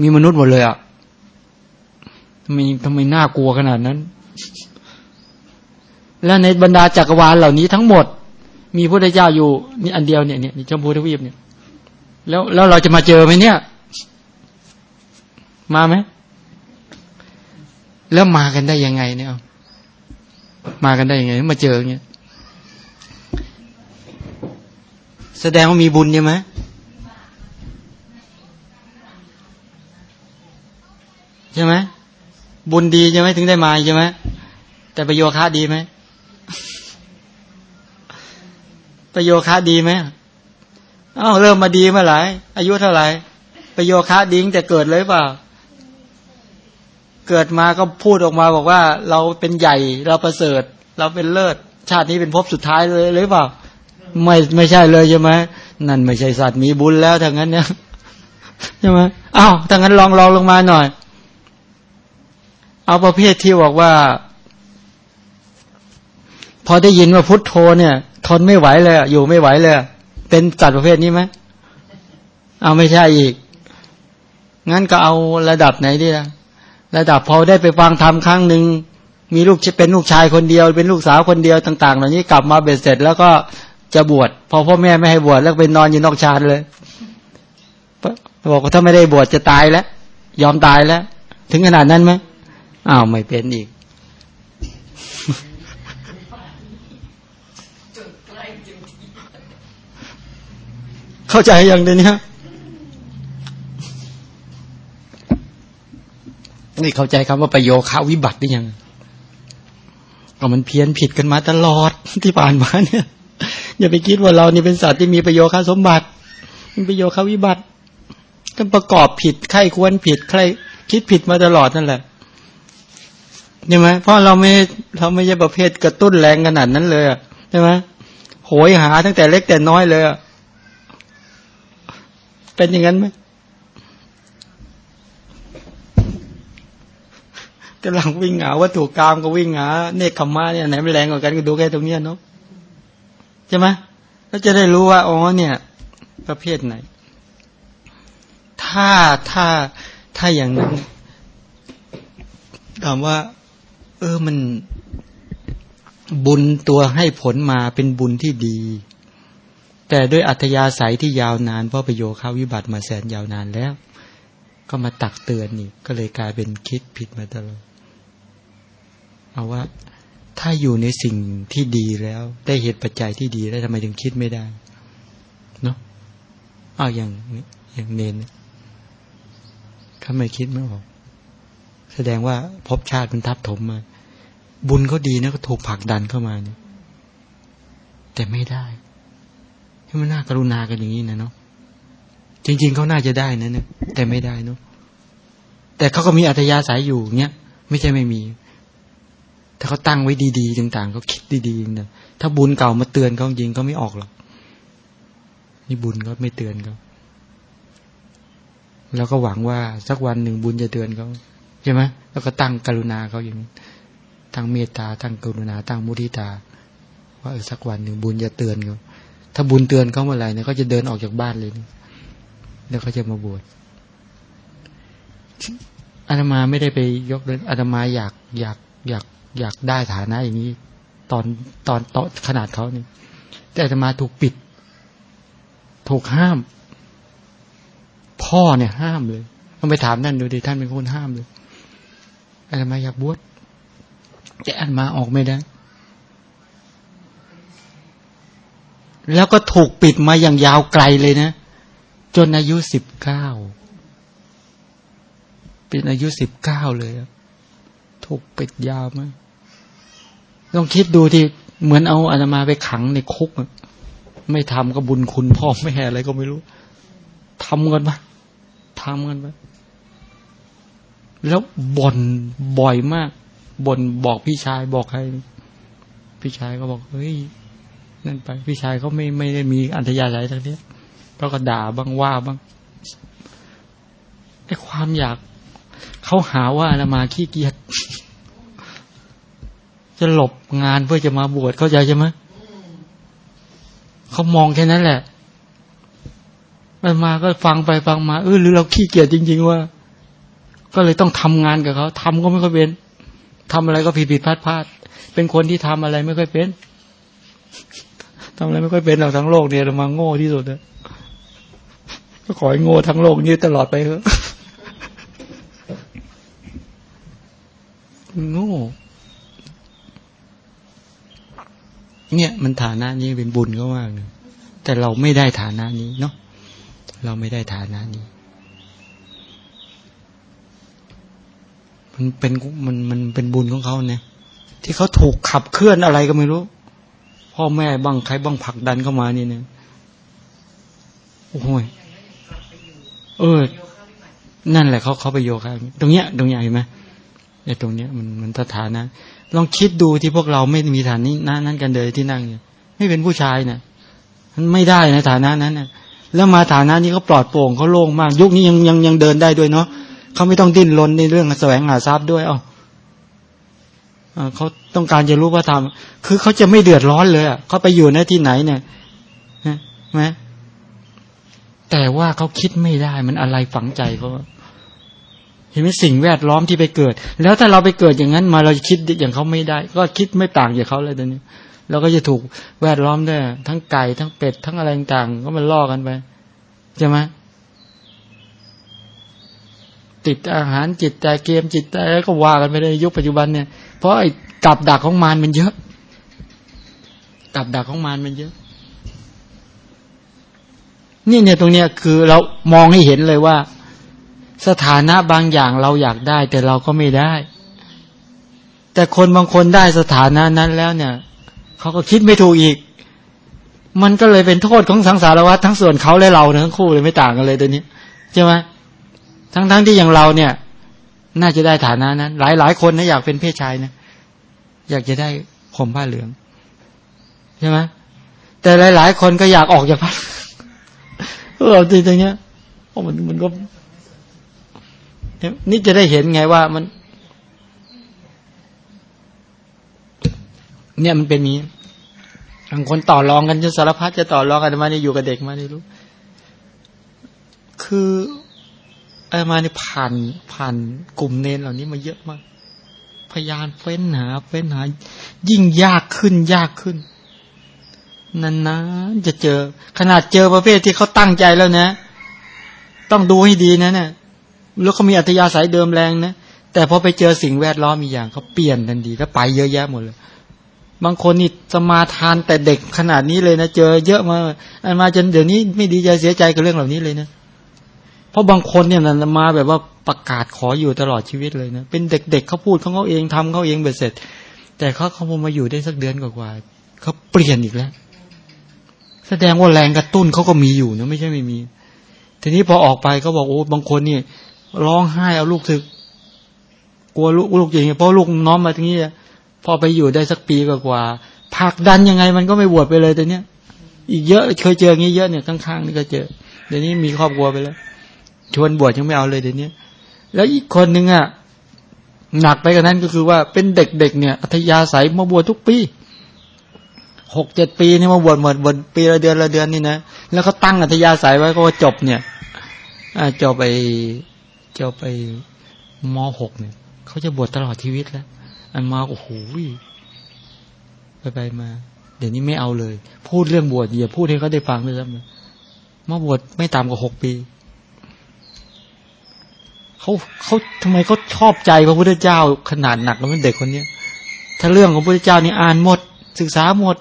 มีมนุษย์หมดเลยอะทำไมทำไมน่ากลัวขนาดนั้น แล้วในบรรดาจักรวาลเหล่านี้ทั้งหมด มีพระเจ้าอยู่นี่อันเดียวเนี่ยเนี่ยชมพูทวีปเนี่ย แล้วแล้วเราจะมาเจอไหมเนี่ย มาไหมแล้วมากันได้ยังไงเนี่ยมากันได้ยังไง มาเจอเงี้ยแสดงว่ามีบุญใช่ไหม ใช่ไหมบุญดีใช่ไหมถึงได้มาใช่ไหมแต่ประโยชน์ค่าดีไหมประโยชน์ค่าดีไหมอ้าวเริ่มมาดีเมื่อไหร่อายุเท่าไหร่ประโยชน์ค่าดีแต่เกิดเลยเปล่า เกิดมาก็พูดออกมาบอกว่า เราเป็นใหญ่เราประเสริฐ เราเป็นเลิศ ชาตินี้เป็นภพสุดท้ายเลยหรือเปล่า ไม่ไม่ใช่เลยใช่ไหมนั่นไม่ใช่สัตว์มีบุญแล้วถ้างั้นเนี่ยใช่ไหมอ้าวถ้างั้นลองลองลงมาหน่อย เอาประเภทที่บอกว่า พอได้ยินว่าพุทโธเนี่ย ทนไม่ไหวเลยอยู่ไม่ไหวเลยเป็นจัดประเภทนี้ไหมเอาไม่ใช่อีก งั้นก็เอาระดับไหนดีล่ะระดับพอได้ไปฟังธรรมครั้งหนึ่งมีลูกเป็นลูกชายคนเดียว เป็นลูกสาวคนเดียวต่าง ๆ เหล่านี้กลับมาเบ็ดเสร็จแล้วก็จะบวชพอพ่อแม่ไม่ให้บวชแล้วไปนอนอยู่นอกชานเลยบอกว่าถ้าไม่ได้บวชจะตายแล้ว ยอมตายแล้ว ถึงขนาดนั้นไหม อ้าวไม่เป็นอีกเข้าใจอย่างเดียวนี้นี่เข้าใจคำว่าประโยคาวิบัติได้ยังก็มันเพี้ยนผิดกันมาตลอดที่ผ่านมาเนี่ย อย่าไปคิดว่าเรานี่เป็นสัตว์ที่มีประโยชน์สมบัติมีประโยชน์วิบัติก็ประกอบผิดใครควรผิดใครคิดผิดมาตลอดนั่นแหละ ใช่ไหมเพราะเราไม่เราไม่ใช่ประเภทกระตุ้นแรงขนาดนั้นเลยใช่ไหมโหยหาตั้งแต่เล็กแต่น้อยเลยเป็นอย่างนั้นไหมกำลังวิ่งหาวัตถุกรรมก็วิ่งหาเนคขมาเนี่ยไหนมันแรงกว่ากันก็ดูแค่ตรงนี้เนาะใช่ไหมก็จะได้รู้ว่าอ๋อเนี่ย ประเภทไหน ถ้าถ้าถ้าอย่างนั้นถามว่า เออมันบุญตัวให้ผลมาเป็นบุญที่ดี แต่ด้วยอัธยาศัยที่ยาวนานเพราะประโยชน์ข้าวิบัติมาแสนยาวนานแล้ว ก็มาตักเตือนนี่ก็เลยกลายเป็นคิดผิดมาตลอดเอาว่าถ้าอยู่ในสิ่งที่ดีแล้ว ได้เหตุปัจจัยที่ดีแล้วทำไมถึงคิดไม่ได้เนาะเอาวอย่างอย่างเนนเขาไมคิดไม่ออก แสดงว่าพบชาติมันทับถมมา บุญเขาดีนะก็ถูกผลักดันเข้ามาเนี่ยแต่ไม่ได้ให้มันน่ากรุณากันอย่างนี้นะเนาะจริง ๆเขาน่าจะได้นะเนี่ยแต่ไม่ได้เนาะแต่เขาก็มีอัธยาศัยอยู่เนี้ยไม่ใช่ไม่มี ถ้าเขาตั้งไว้ดีๆต่างๆเขาคิดดีๆนะถ้าบุญเก่ามาเตือนเขาจริงก็ไม่ออกหรอกนี่บุญก็ไม่เตือนเขาแล้วก็หวังว่าสักวันหนึ่งบุญจะเตือนเขา ช่ไหมแล้วก็ตั้งกรุณาเขาอย่างนี้ตั้งเมตตาตั้งกรุณา ตั้งมุทิตา ว่าเออสักวันหนึ่งบุญจะเตือนเขาถ้าบุญเตือนเขาเมื่อไหร่เนี่ยเขาจะเดินออกจากบ้านเลยแล้วเขาจะมาบวชอาตมาไม่ได้ไปยกเลยอาตมาอยากอยากอยากอยากได้ฐานะอย่างนี้ ตอนตอนตอนขนาดเขาเนี่ยแต่อาตมาถูกปิด ถูกห้าม พ่อเนี่ยห้ามเลยต้องไปถามท่านดูดิท่านเป็นคนห้ามเลย อาตมาอยากบวชแต่อาตมาออกไม่ได้ แล้วก็ถูกปิดมาอย่างยาวไกลเลยนะ จนอายุสิบเก้าเป็นอายุสิบเก้าเลยถูกปิดยาวมากต้องคิดดูที่เหมือนเอาอาตมาไปขังในคุกไม่ทำก็บุญคุณพ่อไม่แห่อะไรก็ไม่รู้ทำกันปะทำกันปะ แล้วบ่นบ่อยมากบ่นบอกพี่ชายบอกใคร พี่ชายก็บอก เฮ้ย นั่นไป พี่ชายเขาไม่ไม่ได้มีอัธยาศัยทั้งนี้เขาก็ด่าบ้างว่าบ้างไอ้ความอยากเขาหาว่าอามาขี้เกียจจะหลบงานเพื่อจะมาบวชเข้าใจใช่ไหมเขามองแค่นั้นแหละอามาก็ฟังไปฟังมา เออหรือเราขี้เกียจจริง ๆ ว่า ก็เลยต้องทำงานกับเขาทำก็ไม่ค่อยเป็นทำอะไรก็ผิดผิดพลาดพลาดเป็นคนที่ทำอะไรไม่ค่อยเป็นทำอะไรไม่ค่อยเป็นเราทั้งโลกเนี่ยเรามาโง่ที่สุดเลยก็ขอให้โง่ทั้งโลกนี้ตลอดไปเถอะโง่เนี่ยมันฐานะนี้เป็นบุญก็มากเลยแต่เราไม่ได้ฐานะนี้เนาะเราไม่ได้ฐานะนี้ มันเป็นมันมันเป็นบุญของเขาเนี่ย ที่เขาถูกขับเคลื่อนอะไรก็ไม่รู้ พ่อแม่บ้างใครบ้างผลักดันเข้ามานี่เนี่ยโอ้ยเออ นั่นแหละเขาเขาไปโยคะตรงเนี้ย ตรงเนี้ยเห็นไหมไอ้ตรงเนี้ยมันมันสถานะลองคิดดูที่พวกเราไม่มีฐานนี้นั่นนั่นกันเลยที่นั่งเนี่ยไม่เป็นผู้ชายเนี่ยมันไม่ได้ในฐานะนั้นเนี่ยแล้วมาฐานะนี้เขาปลอดโปร่งเขาโล่งมาก ยุคนี้ยังยังยังเดินได้ด้วยเนาะ เขาไม่ต้องดิ้นรนในเรื่องแสวงหาทรัพย์ด้วยอ๋อเขาต้องการจะรู้ว่าทำคือเขาจะไม่เดือดร้อนเลยอะเขาไปอยู่ในที่ไหนเนี่ยไหมแต่ว่าเขาคิดไม่ได้มันอะไรฝังใจเขาเห็นไหมสิ่งแวดล้อมที่ไปเกิด แล้วถ้าเราไปเกิดอย่างนั้นมาเราคิดอย่างเขาไม่ได้ ก็คิดไม่ต่างจากเขาเลยตอนนี้เราก็จะถูกแวดล้อมด้วยทั้งไก่ทั้งเป็ดทั้งอะไรต่างก็มันล่อกันไปใช่ไหม ติดอาหารจิตใจเกมจิตแล้วก็ว่ากันไปในยุคปัจจุบันเนี่ย เพราะไอ้กับดักของมารมันเยอะ กับดักของมารมันเยอะนี่เนี่ยตรงเนี้ยคือเรามองให้เห็นเลยว่า สถานะบางอย่างเราอยากได้ แต่เราก็ไม่ได้ แต่คนบางคนได้สถานะนั้นแล้วเนี่ยเขาก็คิดไม่ถูกอีก มันก็เลยเป็นโทษของสังสารวัฏทั้งส่วนเขาและเราทั้งคู่เลยไม่ต่างกันเลยตัวนี้ใช่ไหม ทั้งๆทที่อย่างเราเนี่ย น่าจะได้ฐานะนั้น หลายหลายคนนะอยากเป็นเพศชายนะอยากจะได้ผมผ้าเหลืองใช่ไหมแต่หลายๆคนก็อยากออกจากผ้าเออทีตรงเนี้ยโอ้มันมันก็นี่จะได้เห็นไงว่ามัน เนี่ยมันเป็นนี้บางคนต่อรองกันจนสารพัดจะต่อรองกันมาเนี่ยอยู่กับเด็กมาเนี่ยรู้ คือ อามาเนี่ยผ่านผ่านกลุ่มเนนเหล่านี้มาเยอะมาก พยานเฟ้นหาเฟ้นหา ยิ่งยากขึ้นยากขึ้นนานๆจะเจอ ขนาดเจอประเภทที่เขาตั้งใจแล้วนะ ต้องดูให้ดีนะเนะี่ยแล้วเขามีอัธยาศัยเดิมแรงนะแต่พอไปเจอสิ่งแวดล้อมมีอย่างเขาเปลี่ยนทันทีแล้วไปเยอะแยะหมดเลย บางคนนี่สมาทานแต่เด็กขนาดนี้เลยนะเจอเยอะมาอันมาจนเดี๋ยวนี้ไม่ดีใจเสียใจกับเรื่องเหล่านี้เลยนะ ราะบางคนเนี่ยนะมาแบบว่าประกาศขออยู่ตลอดชีวิตเลยนะเป็นเด็กๆเเขาพูดของเขาเองทำเขาเองเบ็ดเสร็จ แต่เขาเขามาอยู่ได้สักเดือนกว่าๆเขาเปลี่ยนอีกแล้ว แสดงว่าแรงกระตุ้นเขาก็มีอยู่นะไม่ใช่ไม่มี ทีนี้พอออกไปเขาบอกโอ้บางคนนี่ร้องไห้เอาลูกถึก กลัวลูกลูกอย่างเงี้ยเพราะลูกน้อมมาทั้งนี้พอไปอยู่ได้สักปีกว่าผักดันยังไงมันก็ไม่บวชไปเลยแต่เนี้ยอีกเยอะเคยเจออย่างนี้เยอะเนี่ยข้างๆนี่ก็เจอเดี๋ยวนี้มีครอบครัวไปแล้ว ชวนบวชยังไม่เอาเลยเดี๋ยวนี้แล้วอีกคนหนึ่งอะหนักไปกว่านั้นก็คือว่าเป็นเด็กๆเนี่ย อัธยาศัยมาบวชทุกปีหกเจ็ดปีนี่มาบวชหมดบวชปีละเดือนละเดือนนี่นะแล้วเขาตั้งอัธยาศัยไว้ก็จบเนี่ยจบไปจบไปมหกเนี่ยเขาจะบวชตลอดชีวิตแล้ว อันมาโอ้โหไปไปมา เดี๋ยวนี้ไม่เอาเลย พูดเรื่องบวชอย่าพูดให้เขาได้ฟังเลยครับมาบวชไม่ต่ำกว่าหกปี เขาเขาทำไมเขาชอบใจพระพุทธเจ้าขนาดหนักแล้วเป็นเด็กคนเนี้ยถ้าเรื่องของพระพุทธเจ้านี่อ่านหมด ศึกษาหมด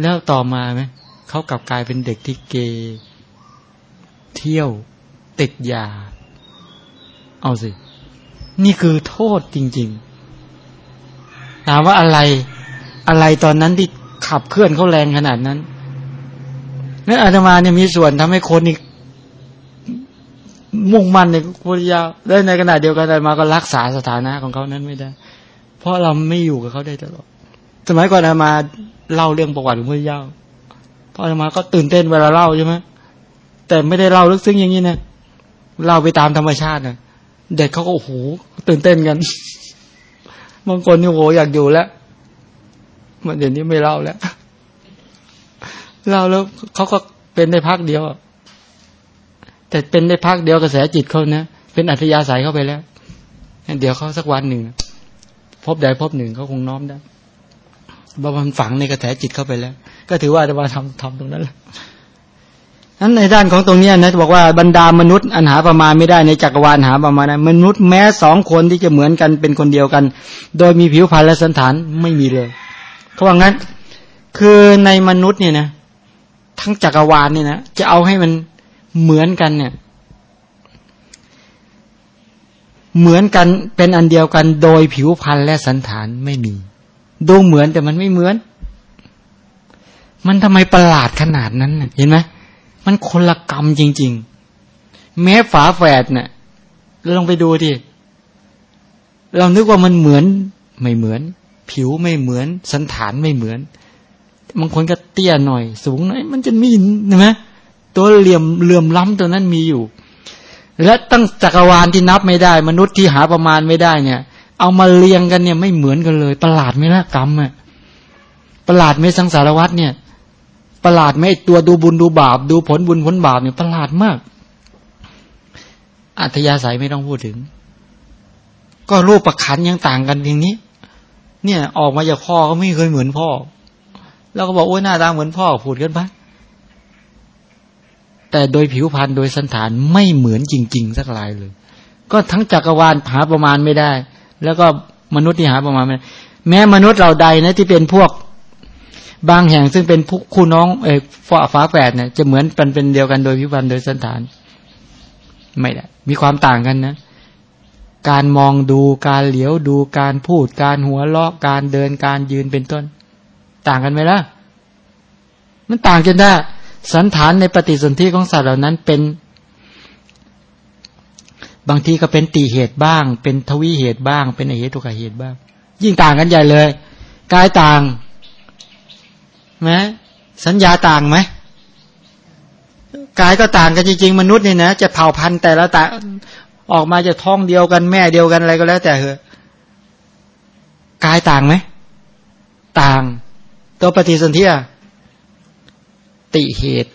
แล้วต่อมาไหมเขากลับกลายเป็นเด็กที่เกเที่ยวติดยา เอาสิ นี่คือโทษจริง ๆ ถามว่าอะไรอะไรตอนนั้นที่ขับเคลื่อนเขาแรงขนาดนั้นนั่นอาตมาเนี่ยมีส่วนทำให้คนอีก มุ่งมั่นในพุทธเจ้าได้ในขณะเดียวกันอาตมาก็รักษาสถานะของเขานั้นไม่ได้ เพราะเราไม่อยู่กับเขาได้ตลอดสมัยก่อนอามาเล่าเรื่องประวัติของพระเจ้าพอมาก็ตื่นเต้นเวลาเล่าใช่ไหมแต่ไม่ได้เล่าลึกซึ้งอย่างนี้นะเล่าไปตามธรรมชาตินะเด็กเขาก็โอ้โหตื่นเต้นกันบางคนนี่โอ้โหอยากอยู่แล้วมันเดี๋ยวนี้ไม่เล่าแล้วเล่าแล้วเขาก็เป็นได้พักเดียว แต่เป็นได้พักเดียวกระแสจิตเขานะเป็นอัธยาศัยเข้าไปแล้วเดี๋ยวเขาสักวันหนึ่งพบใดพบหนึ่งเขาคงน้อมได้ว่ามันฝังในกระแสจิตเข้าไปแล้ว ก็ถือว่าจะมาทำทำตรงนั้นแหละนั้นในด้านของตรงนี้นะบอกว่าบรรดามนุษย์อันหาประมาณไม่ได้ในจักรวาลหาประมาณนะมนุษย์แม้สองคนที่จะเหมือนกันเป็นคนเดียวกัน โดยมีผิวพรรณและสันฐานไม่มีเลยเขาว่างั้น คือในมนุษย์เนี่ยนะทั้งจักรวาลเนี่ยนะจะเอาให้มัน เหมือนกันเนี่ย เหมือนกันเป็นอันเดียวกันโดยผิวพรรณและสันฐานไม่มี ดูเหมือนแต่มันไม่เหมือน มันทำไมประหลาดขนาดนั้นเห็นไหมมันคนละกรรมจริง ๆ แม้ฝาแฝดเนะ่ยลองไปดูดิเรานึกว่ามันเหมือนไม่เหมือน ผิวไม่เหมือน สันฐานไม่เหมือนบางคนก็เตี้ยหน่อย สูงหน่อยมันจะมีเห็นไหม ตัวเหลี่ยมเหลื่อมล้ำตัวนั้นมีอยู่ และตั้งจักรวาลที่นับไม่ได้ มนุษย์ที่หาประมาณไม่ได้เนี่ย เอามาเรียงกันเนี่ยไม่เหมือนกันเลย ประหลาดไหมละกรรมอะประหลาดไหมสังสารวัตเนี่ย ประหลาดไหมตัวดูบุญดูบาป ดูผลบุญผลบาปเนี่ยประหลาดมาก อัธยาศัยไม่ต้องพูดถึง ก็รูปประคันยังต่างกันอย่างนี้ เนี่ย ออกมาจากพ่อก็ไม่เคยเหมือนพ่อ แล้วก็บอกโอ้ยหน้าตาเหมือนพ่อพูดกันปะ แต่โดยผิวพรรณโดยสันฐานไม่เหมือนจริง ๆ สักลายเลย ก็ทั้งจักรวาลหาประมาณไม่ได้ แล้วก็มนุษย์ที่หาประมาณไม่แม้มนุษย์เราใดนะที่เป็นพวกบางแห่งซึ่งเป็นผู้คู่น้องเออฝาฝาแฝดเนี่ยจะเหมือนเป็นเป็นเดียวกันโดยพิพันธ์โดยสันฐาน ไม่ได้ มีความต่างกันนะ การมองดูการเหลียวดูการพูด การหัวเราะการเดินการยืนเป็นต้น ต่างกันไหมล่ะ มันต่างกันได้ สันฐานในปฏิสนธิของสัตว์เหล่านั้นเป็น บางทีก็เป็นตีเหตุบ้าง เป็นทวีเหตุบ้าง เป็นอเหตุกเหตุบ้าง ยิ่งต่างกันใหญ่เลยกายต่างไหมสัญญาต่างไหมกายก็ต่างกันจริงๆ มนุษย์เนี่ยนะจะเผ่าพันธุ์แต่ละต่างออกมาจะท้องเดียวกันแม่เดียวกันอะไรก็แล้ว แต่เหอะกายต่างไหม ต่าง ตัวปฏิสนธิ ติเหตุ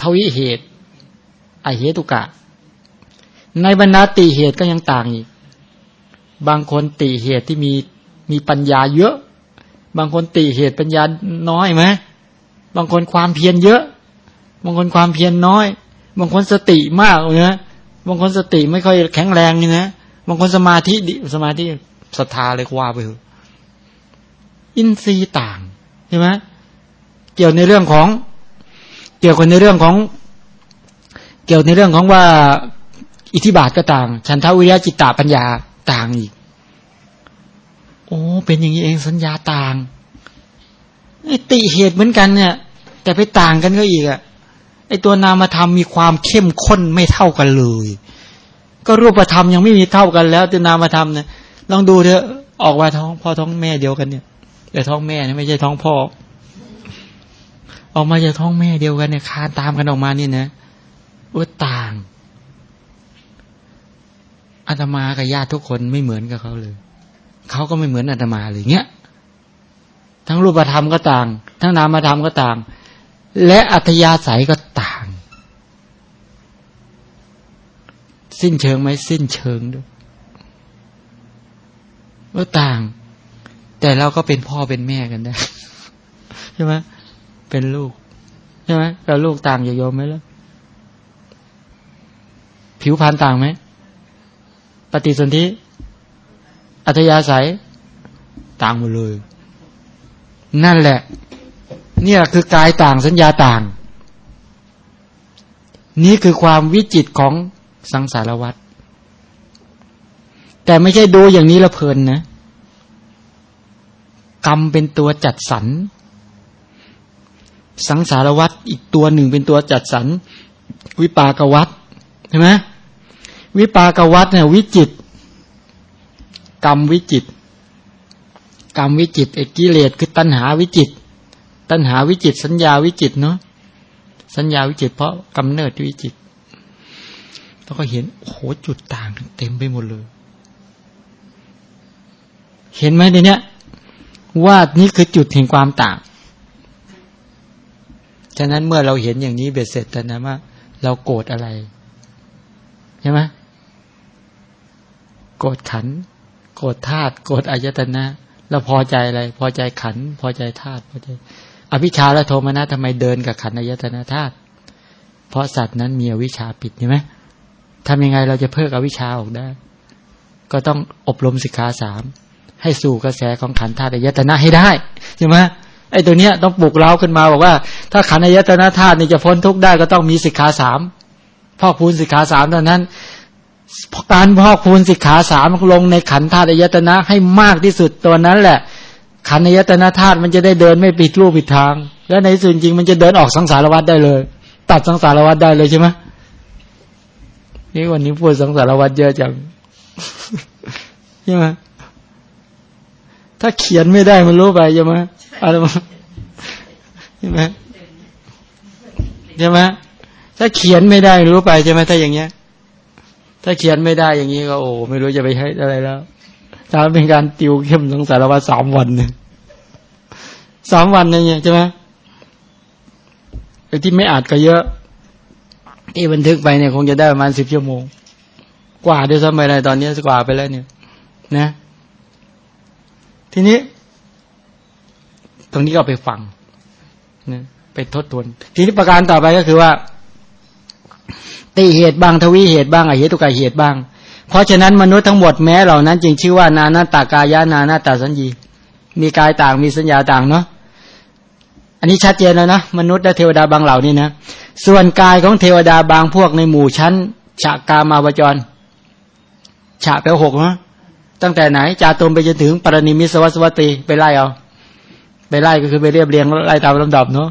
ทวิเหตุอเหตุกะ ในบรรดาติเหตุก็ยังต่างอีก บางคนติเหตุที่มีมีปัญญาเยอะ บางคนตีเหตุปัญญาน้อยไหมบางคนความเพียรเยอะ บางคนความเพียรน้อย บางคนสติมากเนะบางคนสติไม่ค่อยแข็งแรงนี่นะบางคนสมาธิดิสมาธิศรัทธาเลยว่าไปเถอะอินทรีย์ต่างใช่ไหมเกี่ยวในเรื่องของ เกี่ยวกับในเรื่องของ เกี่ยวในเรื่องของว่าอิทธิบาทก็ต่าง ฉันทวิริยะจิตตาปัญญาต่างอีก โอ้เป็นอย่างนี้เองสัญญาต่างไอติเหตุเหมือนกันเนี่ย แต่ไปต่างกันก็อีกอะไอตัวนามธรรมมีความเข้มข้นไม่เท่ากันเลย ก็รูปธรรมยังไม่มีเท่ากันแล้วแต่นามธรรมเนี่ยลองดูเถอะออกมาท้องพ่อท้องแม่เดียวกันเนี่ยแต่ท้องแม่เนี่ยไม่ใช่ท้องพ่อ ออกมาจากท้องแม่เดียวกันเนี่ยคานตามกันออกมานี่นะว่าต่างอาตมากับญาติทุกคนไม่เหมือนกับเขาเลย เขาก็ไม่เหมือนอาตมาเลยเงี้ย ทั้งรูปธรรมก็ต่าง ทั้งนามธรรมก็ต่าง และอัธยาศัยก็ต่าง สิ้นเชิงไหมสิ้นเชิงด้วยก็ต่าง แต่เราก็เป็นพ่อเป็นแม่กันได้ใช่ไหม เป็นลูกใช่ไหมเราลูกต่างอย่ายอมไหมล่ะผิวพรรณต่างไหมปฏิสนธิอัธยาศัยต่างหมดเลย นั่นแหละ เนี่ยคือกายต่างสัญญาต่าง นี่คือความวิจิตของสังสารวัตรแต่ไม่ใช่ดูอย่างนี้ละเพลินนะ กรรมเป็นตัวจัดสรร สังสารวัตรอีกตัวหนึ่งเป็นตัวจัดสรรวิปากวัตใช่ไหมวิปากวัตเนี่ยวิจิต กรรมวิจิต กรรมวิจิตไอ้กิเลสคือตัณหาวิจิต ตัณหาวิจิต สัญญาวิจิตเนาะสัญญาวิจิต เพราะกำเนิดวิจิตแล้วก็เห็นโอ้โหจุดต่างเต็มไปหมดเลย เห็นไหมในเนี้ยว่านี่คือจุดแห่งความต่าง ฉะนั้นเมื่อเราเห็นอย่างนี้เบ็ดเสร็จแต่นะว่า เราโกรธอะไร ใช่ไหมโกรธขัน โกรธธาตุโกรธอายตนะแล้วพอใจอะไร พอใจขัน พอใจธาตุพอใจ อภิชาและโทมนัสทำไมเดินกับขันอายตนะธาตุเพราะสัตว์นั้นมีอวิชชาปิดใช่ไหมทำยังไงเราจะเพิกอวิชชาออกได้ ก็ต้องอบรมสิกขาสามให้สู่กระแสของขันธาตุอายตนะให้ได้ใช่ไหม ไอ้ตัวเนี้ยต้องปลุกเราขึ้นมาบอกว่า ถ้าขันอายตนะธาตุนี่จะพ้นทุกข์ได้ก็ต้องมีสิกขาสามพอกพูนสิกขาสามเท่านั้นการพอกพูนสิกขาสามลงในขันธาตุอายตนะให้มากที่สุดตัวนั้นแหละ ขันอายตนะธาตุมันจะได้เดินไม่ปิดรูปปิดทาง แล้วในส่วนจริงมันจะเดินออกสังสารวัฏได้เลย ตัดสังสารวัฏได้เลยใช่ไหมนี่วันนี้พูดสังสารวัฏเยอะจังใช่ไหม ถ้าเขียนไม่ได้มันรู้ไปใช่ไหมอะไรมาใช่ไหมใช่ไหมถ้าเขียนไม่ได้รู้ไปใช่ไหมถ้าอย่างเงี้ย ถ้าเขียนไม่ได้อย่างนี้ก็โอ้ไม่รู้จะไปให้อะไรแล้วถ้าเป็นการติวเข้มทั้งสารวัตรสามวันเนี่ยสามวันเนี่ยใช่ไหมไอ้ที่ไม่อาจก็เยอะที่บันทึกไปเนี่ยคงจะได้ประมาณสิบชั่วโมง กว่าด้วยซ้ำไปเลยตอนนี้กว่าไปแล้วเนี่ย นะ ทีนี้ ตรงนี้ก็ไปฟังนะไปทดทวน ทีนี้ประการต่อไปก็คือว่าติเหตุบ้างทวีเหตุบ้างอเหตุกายเหตุบ้าง เพราะฉะนั้นมนุษย์ทั้งหมดแม้เหล่านั้นจึงชื่อว่านานาตากายานานาตาสัญญี มีกายต่างมีสัญญาต่างเนาะอันนี้ชัดเจนแล้วนะมนุษย์และเทวดาบางเหล่านี้นะส่วนกายของเทวดาบางพวกในหมู่ชั้นฉากามาวจรฉาแปลหกนะ ตั้งแต่ไหนจาตุมไปจนถึงปรณิมิสวัสวัตีไปไล่เอาไปไล่ก็คือไปเรียบเรียงไล่ตามลำดับเนาะ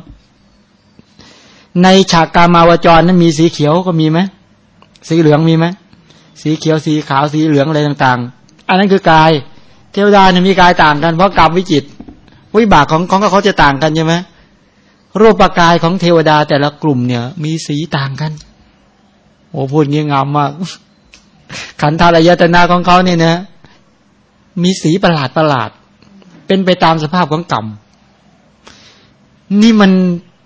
ในฉากกามาวจรนั้นมีสีเขียวก็มีไหมสีเหลืองมีไหมสีเขียวสีขาวสีเหลืองอะไรต่างๆ อันนั้นคือกาย เทวดาเนี่ยมีกายต่างกันเพราะกรรมวิจิตวิบากของของเขาจะต่างกันใช่ไหมรูปกายของเทวดาแต่ละกลุ่มเนี่ย มีสีต่างกันโอ้พูดเงี้ยงามมากขันธารยตนาของเขาเนี่ยนะ มีสีประหลาดประหลาด เป็นไปตามสภาพของกรรม นี่มัน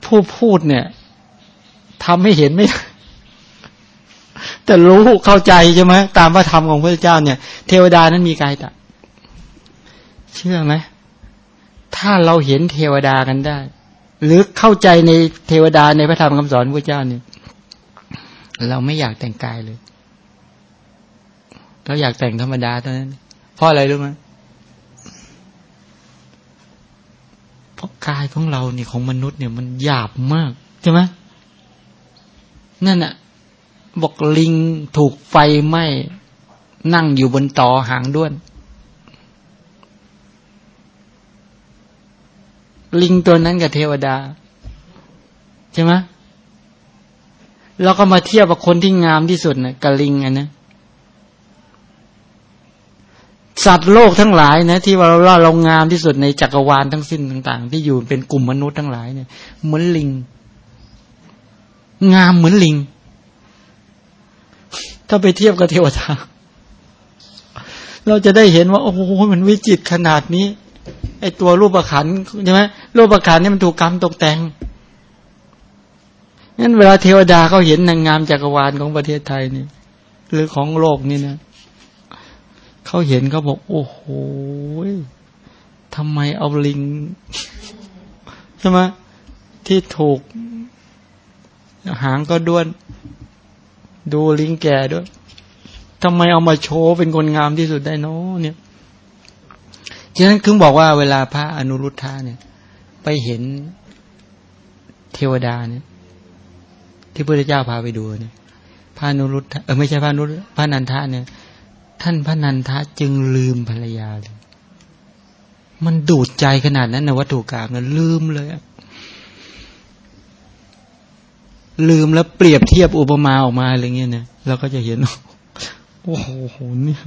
ผู้พูดเนี่ยทำให้เห็นไม่แต่รู้เข้าใจใช่ไหมตามพระธรรมของพระเจ้าเนี่ย เทวดานั้นมีกายตะ เชื่อไหมถ้าเราเห็นเทวดากันได้ หรือเข้าใจในเทวดาในพระธรรมคำสอนพระเจ้าเนี่ยเราไม่อยากแต่งกายเลย เราอยากแต่งธรรมดาเท่านั้น เพราะอะไรรู้ไหมเพราะกายของเราเนี่ยของมนุษย์เนี่ยมันหยาบมากใช่ไหมนั่นน่ะบอกลิงถูกไฟไหม้นั่งอยู่บนตอหางด้วน ลิงตัวนั้นกับเทวดา ใช่ไหมแล้วก็มาเทียบกับคนที่งามที่สุดนะกับลิงอันนะ สัตว์โลกทั้งหลายนะ ที่ว่าเราเรางามที่สุดในจักรวาลทั้งสิ้นต่าง ๆ ที่อยู่เป็นกลุ่มมนุษย์ทั้งหลายเนี่ย เหมือนลิง งามเหมือนลิง ถ้าไปเทียบกับเทวดาเราจะได้เห็นว่า โอ้โหมันวิจิตขนาดนี้ ไอตัวรูปขันใช่ไหมรูปขันนี่มันถูกกรรมตกแต่งงั้นเวลาเทวดาเขาเห็นนางงามจักรวาลของประเทศไทยนี่หรือของโลกนี่นะ เขาเห็นเขาบอก โอ้โหทำไมเอาลิงใช่ไหมที่ถูก หางก็ด้วน ดูลิงแก่ด้วยทำไมเอามาโชว์เป็นคนงามที่สุดได้นอเนี่ยฉะนั้นคือบอกว่าเวลาพระอนุรุทธาเนี่ย ไปเห็นเทวดาเนี่ย ที่พระเจ้าพาไปดูเนี่ยพระอนุรุทธเออไม่ใช่พระนุพระนันทะเนี่ย ท่านพระนันทะจึงลืมภรรยาเลย มันดูดใจขนาดนั้นนะวัตถุกรรมนะลืมเลย ลืมแล้วเปรียบเทียบอุปมาออกมาอะไรเงี้ยเนี่ยเราก็จะเห็น โอ้โหเนี่ย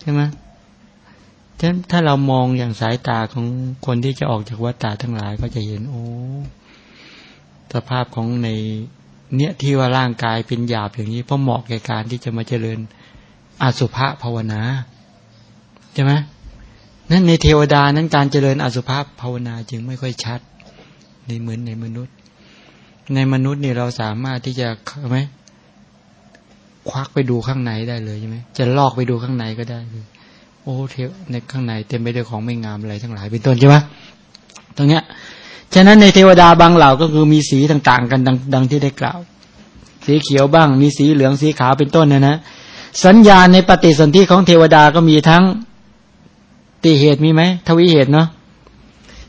ใช่ไหมถ้าถ้าเรามองอย่างสายตาของคนที่จะออกจากวัฏฏะทั้งหลายก็จะเห็น โอ้ สภาพของใน เนี่ยที่ว่าร่างกายเป็นหยาบอย่างนี้เพราะเหมาะแก่การที่จะมาเจริญอสุภะภาวนาใช่ไหมนั่นในเทวดานั้นการเจริญอสุภะภาวนาจึงไม่ค่อยชัด ในเหมือนในมนุษย์ ในมนุษย์นี่เราสามารถที่จะไหมควักไปดูข้างในได้เลยใช่ไหมจะลอกไปดูข้างในก็ได้โอ้เทวในข้างในเต็มไปด้วยของไม่งามอะไรทั้งหลายเป็นต้นใช่ไหม ตรงเนี้ยฉะนั้นในเทวดาบางเหล่าก็คือมีสีต่างๆ กันดังดังที่ได้กล่าว สีเขียวบ้าง มีสีเหลืองสีขาวเป็นต้นนะนะ สัญญาณในปฏิสนธิของเทวดาก็มีทั้งตีเหตุมีไหมทวิเหตุเนาะ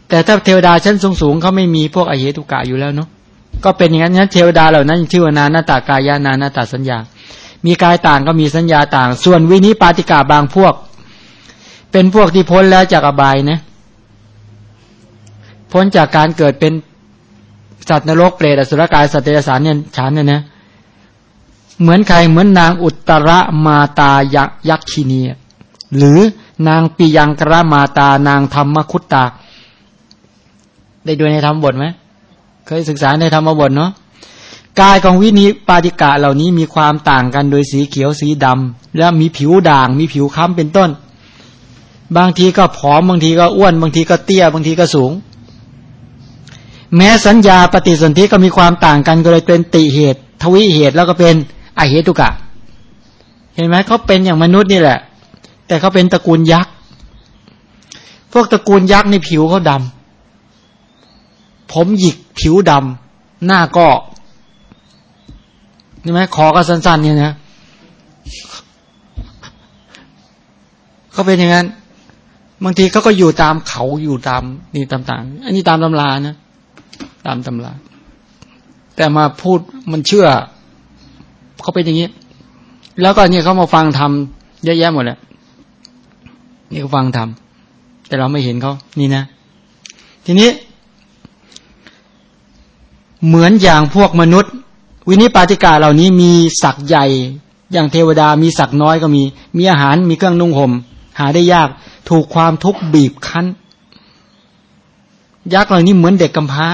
แต่ถ้าเทวดาชั้นสูงๆเขาไม่มีพวกอเหตุกะอยู่แล้วเนาะก็เป็นอย่างนั้นเทวดาเหล่านั้นชื่อว่านานาตากายานานาตาสัญญา มีกายต่างก็มีสัญญาต่าง ส่วนวินิปาติกาบางพวก เป็นพวกที่พ้นแล้วจากอบายนะ พ้นจากการเกิดเป็นสัตว์นรกเปรตอสุรกายสัตว์เดรัจฉานเนี่ยฉานเนี่ยนะเหมือนใครเหมือนนางอุตรมาตายักยักษินีหรือนางปียังกระมาตานางธรรมคุตตาได้ดูในธรรมบทไหมเคยศึกษาในธรรมบทเนาะกายของวินิปาติกะเหล่านี้มีความต่างกันโดยสีเขียวสีดำและมีผิวด่าง มีผิวค้ำเป็นต้น บางทีก็ผอมบางทีก็อ้วน บางทีก็เตี้ย บางทีก็สูง แม้สัญญาปฏิสนธิก็มีความต่างกันก็เลยเป็นติเหตุ ทวิเหตุแล้วก็เป็นอเหตุกะ เห็นไหมเขาเป็นอย่างมนุษย์นี่แหละ แต่เขาเป็นตระกูลยักษ์พวกตระกูลยักษ์ในผิวเขาดำผมหยิกผิวดำหน้าก็ใช่ไหมคอก็สั้นๆเนี่ยนะเขาเป็นอย่างนั้น บางทีเขาก็อยู่ตามเขาอยู่ตามนี่ต่างๆ อันนี้ตามตำรานะ ตามตำราแต่มาพูดมันเชื่อเขาเป็นอย่างนี้ แล้วก็เนี่ยเขามาฟังทำเยอะแยะหมดเลยนี่เขาฟังทำแต่เราไม่เห็นเขานี่นะ ทีนี้ เหมือนอย่างพวกมนุษย์ วินิปาติกาเหล่านี้มีศักย์ใหญ่ อย่างเทวดามีศักย์น้อยก็มี มีอาหารมีเครื่องนุ่งหม่มหาได้ยากถูกความทุกข์บีบคั้น ยักษ์เหล่านี้เหมือนเด็กกำพร้า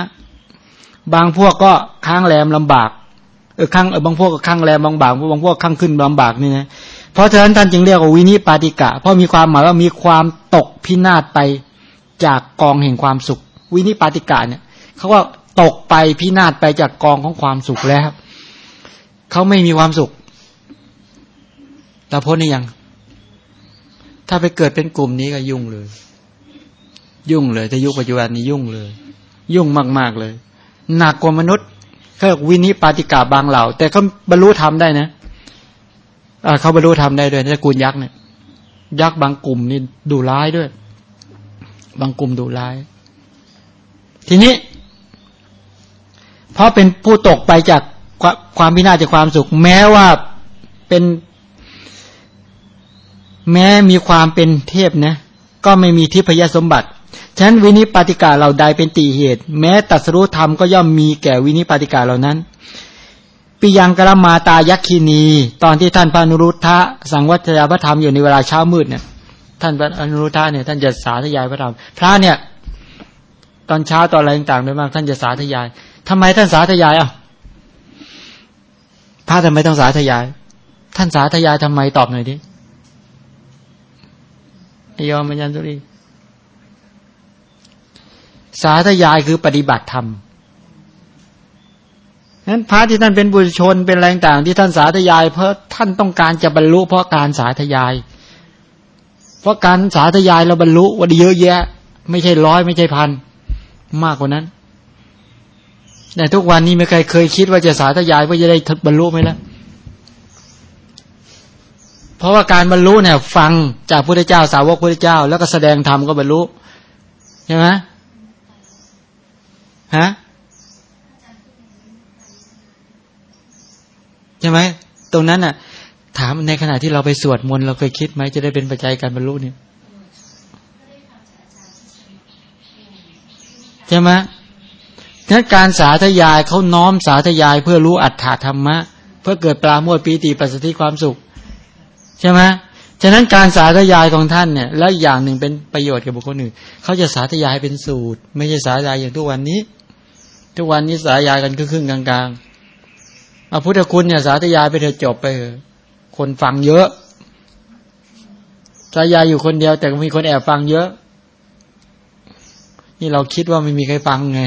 บางพวกก็ค้างแรมลำบากเออข้างเออบางพวกก็ข้างแรมบางบางบางพวกข้างขึ้นลำบากนี่นะเพราะฉะนั้นท่านจึงเรียกว่าวินิปาติกะ เพราะมีความหมายว่ามีความตกพินาศไปจากกองแห่งความสุข วินิปาติกะเนี่ยเขาว่าตกไปพินาศไปจากกองของความสุขแล้วเขาไม่มีความสุขแต่พ้นนี่ยัง ถ้าไปเกิดเป็นกลุ่มนี้ก็ยุ่งเลย ยุ่งเลยถ้ายุคปัจจุบันนี้ยุ่งเลย ยุ่งมาก ๆ เลย หนักกว่ามนุษย์เขาวินิปาติกาบางเหล่า แต่เขาบรรลุธรรมได้นะเขาบรรลุธรรมได้ด้วยตระกูลยักษ์เนี่ยยักษ์บางกลุ่มนี่ดูร้ายด้วย บางกลุ่มดูร้าย ทีนี้ เพราะเป็นผู้ตกไปจากความพินาศจากความสุข แม้ว่าเป็นแม้มีความเป็นเทพนะ ก็ไม่มีทิพยสมบัติ ฉะนั้นวินิปาติกาเหล่าใดเป็นตีเหตุ แม้ตัสรู้ธรรมก็ย่อมมีแก่วินิปาติกาเหล่านั้นปิยังกรมาตายักษินี ตอนที่ท่านพระนุรุทธะสังวัตยาพระธรรมอยู่ในเวลาเช้ามืดเนี่ยท่านพระนุรุทธะเนี่ยท่านจะสาธยายพระธรรมพระเนี่ย ตอนเช้าตอนอะไรต่างๆโดยมาก ท่านจะสาธยายทำไมท่านสาธยายอะพระทำไมต้องสาธยาย ท่านสาธยายทำไมตอบหน่อยดิยอมมัญญันตุรี สาธยายคือปฏิบัติธรรมนั้นพระที่ท่านเป็นบุญชนเป็นแรงต่างที่ท่านสาธยาย เพราะท่านต้องการจะบรรลุเพราะการสาธยาย เพราะการสาธยายเราบรรลุว่าเยอะแยะ ไม่ใช่ร้อยไม่ใช่พันมากกว่านั้น แต่ทุกวันนี้ไม่เคยเคยคิดว่าจะสาธยายว่าจะได้บรรลุไหมล่ะเพราะว่าการบรรลุเนี่ย ฟังจากพระเจ้าสาวกพระเจ้า แล้วก็แสดงธรรมก็บรรลุใช่ไหม ฮะใช่ไหมตรงนั้นอะ ถามในขณะที่เราไปสวดมนต์เราเคยคิดไหมจะได้เป็นปัจจัยการบรรลุเนี่ยใช่ไหมนั้นการสาธยายเขาน้อมสาธยายเพื่อรู้อัตถธรรมะ เพื่อเกิดปราโมทปีติปัสสติความสุข ใช่ไหมฉะนั้นการสาธยายของท่านเนี่ย และอย่างหนึ่งเป็นประโยชน์กับบุคคลอื่นเขาจะสาธยายเป็นสูตร ไม่ใช่สาธยายอย่างทุกวันนี้ ทุกวันนี้สายายกันครึ่งกลางๆเอาพุทธคุณเนี่ย สาธยายไปเถอะจบไปเถอะคนฟังเยอะ สายายอยู่คนเดียว แต่ก็มีคนแอบฟังเยอะ นี่เราคิดว่าไม่มีใครฟังไง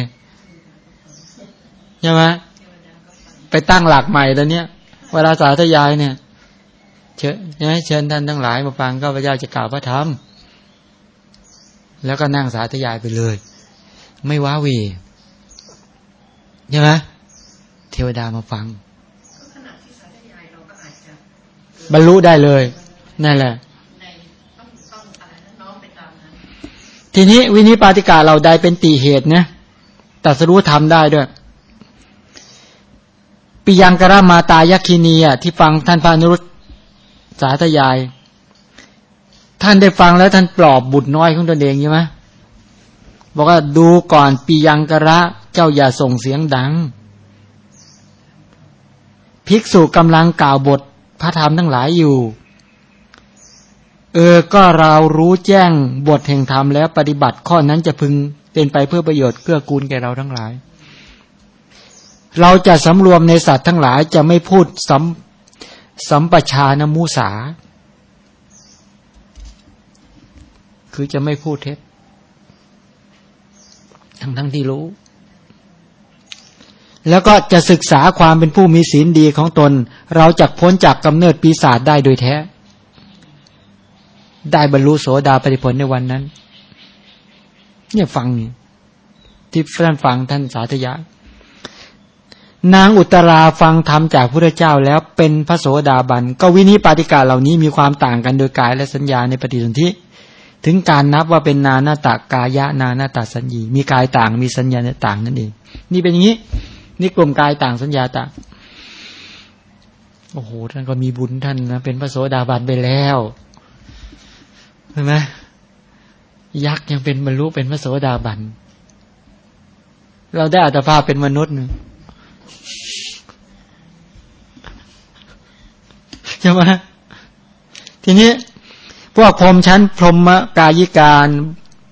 ใช่ไหมไปตั้งหลักใหม่แล้วเนี่ยเวลาสาธยายเนี่ย เชิญเชิญท่านทั้งหลายมาฟังก็พระเจ้าจะกล่าวพระธรรมแล้วก็นั่งสาธยายไปเลย ไม่ว้าวี ใช่ไหมเทวดามาฟังบรรลุได้เลยนั่นแหละทีนี้วินิปาติกาเราได้เป็นตีเหตุนะตัดสรู้ทำได้ด้วยปิยังกรามาตายคินีอะที่ฟังท่านพานุรุตสาธยาย ท่านได้ฟังแล้วท่านปลอบบุตรน้อยของตนเองใช่ไหมบอกว่าดูก่อนปียังกระ เจ้าอย่าส่งเสียงดัง ภิกษุกำลังกล่าวบทพระธรรมทั้งหลายอยู่ เออ ก็เรารู้แจ้งบทแห่งธรรมแล้วปฏิบัติข้อนั้นจะพึงเป็นไปเพื่อประโยชน์เกื้อกูลแก่เราทั้งหลาย เราจะสำรวมในสัตว์ทั้งหลายจะไม่พูดสัมสัมปชานมุสา คือจะไม่พูดเท็จ ทั้งทั้งที่รู้ แล้วก็จะศึกษาความเป็นผู้มีศีลดีของตน เราจะพ้นจากกำเนิดปีศาจได้โดยแท้ ได้บรรลุโสดาปฏิผลในวันนั้น เนี่ยฟังนี่ที่ท่านฟังท่านสาธยายนางอุตราฟังธรรมจากพระเจ้าแล้วเป็นพระโสดาบัน ก็วินิปาติกาเหล่านี้มีความต่างกันโดยกายและสัญญาในปฏิสนธิถึงการนับว่าเป็นนานาตากายะนานาตาสัญญี มีกายต่างมีสัญญาต่างนั่นเอง นี่เป็นอย่างนี้ นี่กลุ่มกายต่างสัญญาต่างโอ้โหท่านก็มีบุญท่านนะเป็นพระโสดาบันไปแล้วเห็นไหมยักษ์ยังเป็นบรรลุเป็นพระโสดาบัน เราได้อัตภาพเป็นมนุษย์นะใช่ไหมทีนี้พวกพรมชั้นพรหมกายิการ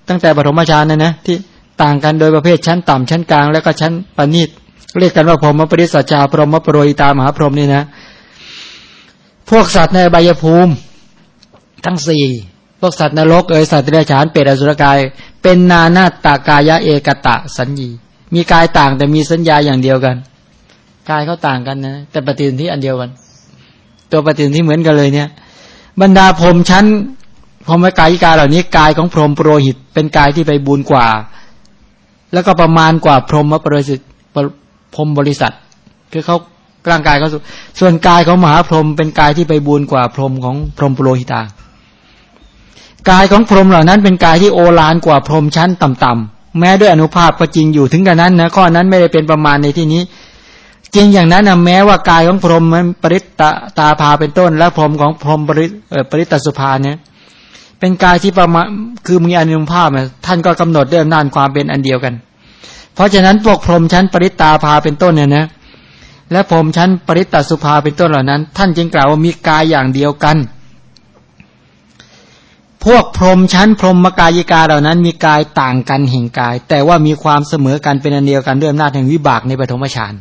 ตั้งแต่ปฐมฌานนะนะที่ต่างกันโดยประเภทชั้นต่ำชั้นกลาง แล้วก็ชั้นปณิต เรียกกันว่าพรหมปริสัจจาพรหมปรยตามหาพรหมนี่นะ พวกสัตว์ในใบยภูมิ ทั้งสี่พวกสัตว์นรกเอยสัตว์เดรัจฉานเปรตอสุรกาย เป็นนานาตากายะเอกตะสัญญี มีกายต่างแต่มีสัญญาอย่างเดียวกันกายเขาต่างกันนะ แต่ปฏิทินที่อันเดียวกัน ตัวปฏิทินที่เหมือนกันเลยเนี่ย บรรดาพรมชั้นพรมกายิกาเหล่านี้กายของพรหมปรหิต เป็นกายที่ไปบุญกว่า แล้วก็ประมาณกว่าพรหมปรหิต พรมบริษัท คือเขาร่างกายเขาส่วนกายของมหาพรหมเป็นกายที่ไปบุญกว่าพรหมของพรหมปรหิตากายของพรหมเหล่านั้นเป็นกายที่โอฬารกว่าพรหมชั้นต่ำๆแม้ด้วยอนุภาพก็จริงอยู่ถึงกันนั้นนะข้อนั้นไม่ได้เป็นประมาณในที่นี้ จริงอย่างนั้นนะแม้ว่ากายของพรหมมันปริตตาตาพาเป็นต้น และพรหมของพรหมปริปริตตสุภาเนี่ยเป็นกายที่ประมาณคือมีอนุภาพท่านก็กำหนดด้วยอำนาจความเป็นอันเดียวกัน เพราะฉะนั้นพวกพรหมชั้นปริตตาพาเป็นต้นเนี่ยนะและพรหมชั้นปริตตสุภาเป็นต้นเหล่านั้น ท่านจึงกล่าวว่ามีกายอย่างเดียวกัน พวกพรหมชั้นพรหมกายิกาเหล่านั้น มีกายต่างกันแห่งกาย แต่ว่ามีความเสมอกันเป็นอันเดียวกันด้วยอำนาจแห่งวิบากในปฐมฌาน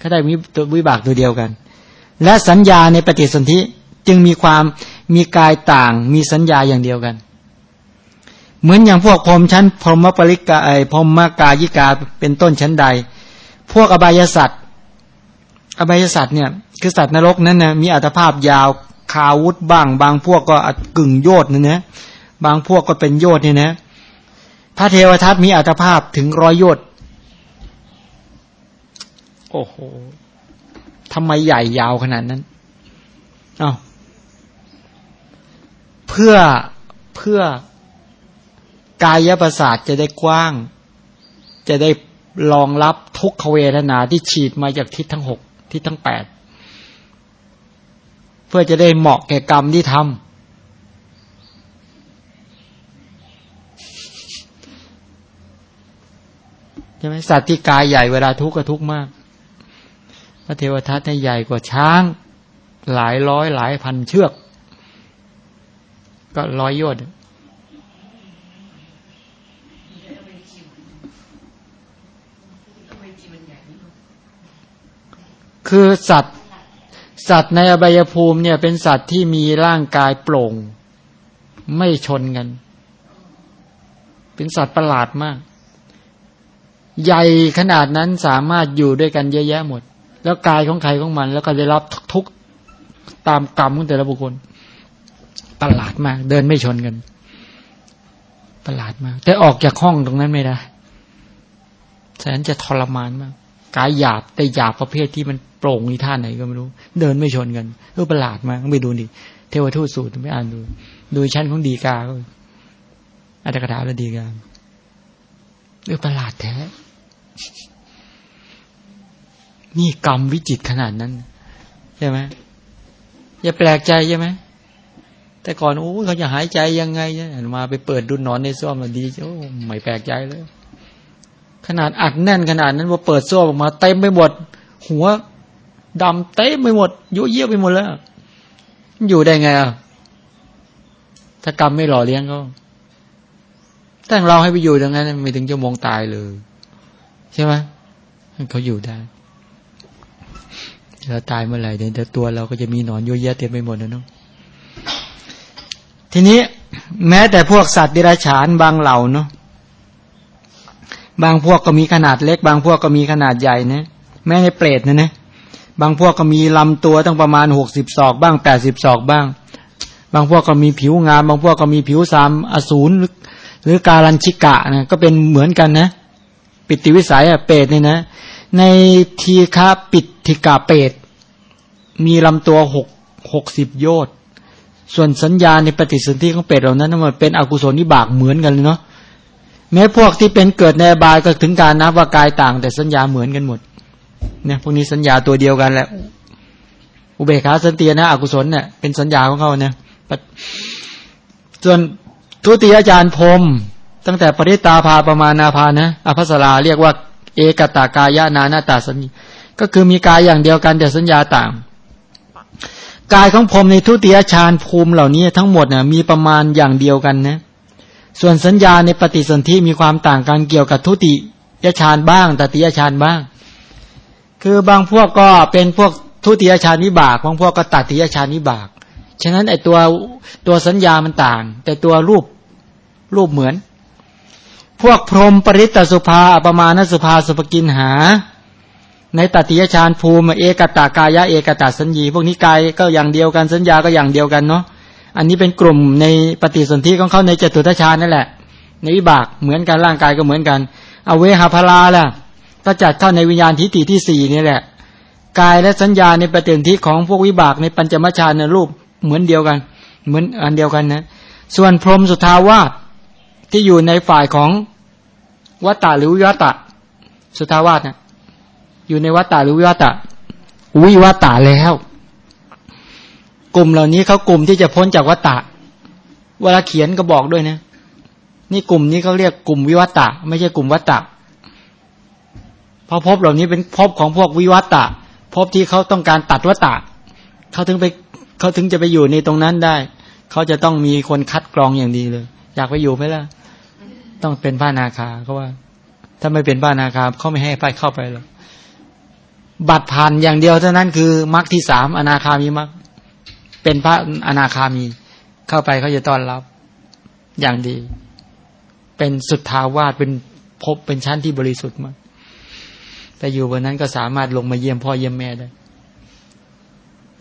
ก็ได้มีตัววิบากตัวเดียวกัน และสัญญาในปฏิสนธิจึงมีความมีกายต่างมีสัญญาอย่างเดียวกัน เหมือนอย่างพวกพรมชั้นพรหมปริกาไอพรหมกายิกาเป็นต้นชั้นใด พวกอบายสัตว์อบายสัตว์เนี่ยคือสัตว์นรกนั้นนะมีอัตภาพยาวคาวุธบ้าง บางพวกก็กึ่งโยดนะนะบางพวกก็เป็นโยดเนี่ยนะ พระเทวทัตมีอัตภาพถึงร้อยโยดโอ้โหทำไมใหญ่ยาวขนาดนั้นเอา้าเพื่อเพื่อ กายประสาทจะได้กว้าง จะได้รองรับทุกขเวทนาที่ฉีดมาจากทิศทั้งหกทิศทั้งแปดเพื่อจะได้เหมาะแก่กรรมที่ทำใช่ไหมสัตว์ที่กายใหญ่เวลาทุกข์ก็ทุกข์มาก พระเทวทัตใหญ่กว่าช้าง หลายร้อยหลายพันเชือก ก็ร้อยยอด คือสัตว์ สัตว์ในอบายภูมิเนี่ยเป็นสัตว์ที่มีร่างกายโปร่ง ไม่ชนกัน เป็นสัตว์ประหลาดมาก ใหญ่ขนาดนั้นสามารถอยู่ด้วยกันเยอะแยะหมด แล้วกายของใครของมัน แล้วก็ได้รับทุกตามกรรมของแต่ละบุคคล ประหลาดมาก เดินไม่ชนกัน ประหลาดมาก แต่ออกจากห้องตรงนั้นไม่ได้แสนจะทรมานมากกายหยาบแต่หยาบประเภทที่มัน ปร่งในท่านไหนก็ไม่รู้ เดินไม่ชนกันเออประหลาดมากไปดูดิเทวทูตสูตรไม่อ่านดู ดูชั้นของดีกาก็อัตถกถาและดีกาเรื่ออประหลาดแท้ นี่กรรมวิจิตขนาดนั้นใช่ไหมอย่าแปลกใจใช่ไหมแต่ก่อนโอ้เขาจะหายใจยังไงเนี่ยมาไปเปิดดูนอนในซ่อมมันดีโอ้ไม่แปลกใจเลย ขนาดอัดแน่นขนาดนั้นว่าเปิดซ่อมออกมาเต็มไปหมดหัว ดำเต็มไปหมดยุ่ยเยี่ยไปหมดแล้ว อยู่ได้ไงอะถ้ากรรมไม่หล่อเลี้ยงก็ตั้งเราให้ไปอยู่ตรงนั้นไม่ถึงจะมองตายเลย ใช่ไหมเขาอยู่ได้เราตายเมื่อไหร่เดี๋ยวตัวเราก็จะมีหนอนยุ่ยแยะเต็มไปหมดนะเนาะทีนี้แม้แต่พวกสัตว์ดิรัจฉานบางเหล่าเนาะบางพวกก็มีขนาดเล็ก บางพวกก็มีขนาดใหญ่นะแม้ในเปรตนะนะ บางพวกก็มีลำตัวตั้งประมาณหกสิบศอกบ้างแปดสิบศอกบ้าง บางพวกก็มีผิวงาม บางพวกก็มีผิวสามอสูรหรือการันชิกะนะก็เป็นเหมือนกันนะ ปิติวิสัยอะเปรตเนี่ยนะ ในทีฆาปิติกาเปรตมีลำตัวหกหกสิบโยชน์ส่วนสัญญาในปฏิสนธิของเปรตเหล่านั้นมันเป็นอกุศลนิบากเหมือนกันเลยเนาะแม้พวกที่เป็นเกิดในบายก็ถึงการนับว่ากายต่าง แต่สัญญาเหมือนกันหมด เนี่ยพวกนี้สัญญาตัวเดียวกันแหละอุเบกขาสันตินะอกุศลเนี่ยเป็นสัญญาของเขาเนี่ยส่วนทุติยอาจารย์พรมตั้งแต่ปริตาภาประมาณนาภานะอภัสราเรียกว่า เอกตากายานานาตาสัญญก็คือมีกายอย่างเดียวกันแต่สัญญาต่าง กายของพรมในทุติยฌานภูมิเหล่านี้ทั้งหมดเนี่ยมีประมาณอย่างเดียวกันนะส่วนสัญญาในปฏิสนธิมีความต่างกันเกี่ยวกับทุติยฌานบ้างตติยฌานบ้าง คือบางพวกก็เป็นพวกทุติยฌานิบากบางพวกก็ตติยฌานิบาก ฉะนั้นไอตัวตัวสัญญามันต่าง แต่ตัวรูปรูปเหมือน พวกพรหมปริตตสุภาประมาณนสุภาสุภกินหา ในตติยฌานภูมิเอกตากายะเอกตาสัญญีพวกนี้กายก็อย่างเดียวกันสัญญาก็อย่างเดียวกันเนาะอันนี้เป็นกลุ่มในปฏิสนธิของเขาในจตุตฌานนั่นแหละ ในวิบากเหมือนกันร่างกายก็เหมือนกัน เอาเวหาพลาล่ะ ก็จัดเข้าในวิญญาณทิฏฐิที่สี่นี่แหละ กายและสัญญาในปฏิสนธิของพวกวิบากในปัญจมฌาในรูปเหมือนเดียวกัน เหมือนอันเดียวกันนะ ส่วนพรหมสุทาวาสที่อยู่ในฝ่ายของวัตตะหรือวิวัตตะสุทาวาสนะอยู่ในวัตตาหรือวิวัตตะวิวัตตาแล้ว กลุ่มเหล่านี้เขากลุ่มที่จะพ้นจากวัตตะเวลาเขียนก็บอกด้วยนะ นี่กลุ่มนี้เขาเรียกกลุ่มวิวัตตะไม่ใช่กลุ่มวัตตะ เพราะพบเหล่านี้เป็นพบของพวกวิวัตตะพบที่เขาต้องการตัดวัตตะเขาถึงไปเขาถึงจะไปอยู่ในตรงนั้นได้ เขาจะต้องมีคนคัดกรองอย่างดีเลย อยากไปอยู่ไหมล่ะ ต้องเป็นพระนาคาเขาว่า ถ้าไม่เป็นพระนาคาเขาไม่ให้ไปเข้าไปหรอกบัตรผ่านอย่างเดียวเท่านั้นคือมรรคที่สามอนาคามีมรรคเป็นพระอนาคามี เข้าไปเขาจะต้อนรับอย่างดี เป็นสุดทาวาสเป็นพบเป็นชั้นที่บริสุทธิ์มาก แต่อยู่บนนั้นก็สามารถลงมาเยี่ยมพ่อเยี่ยมแม่ได้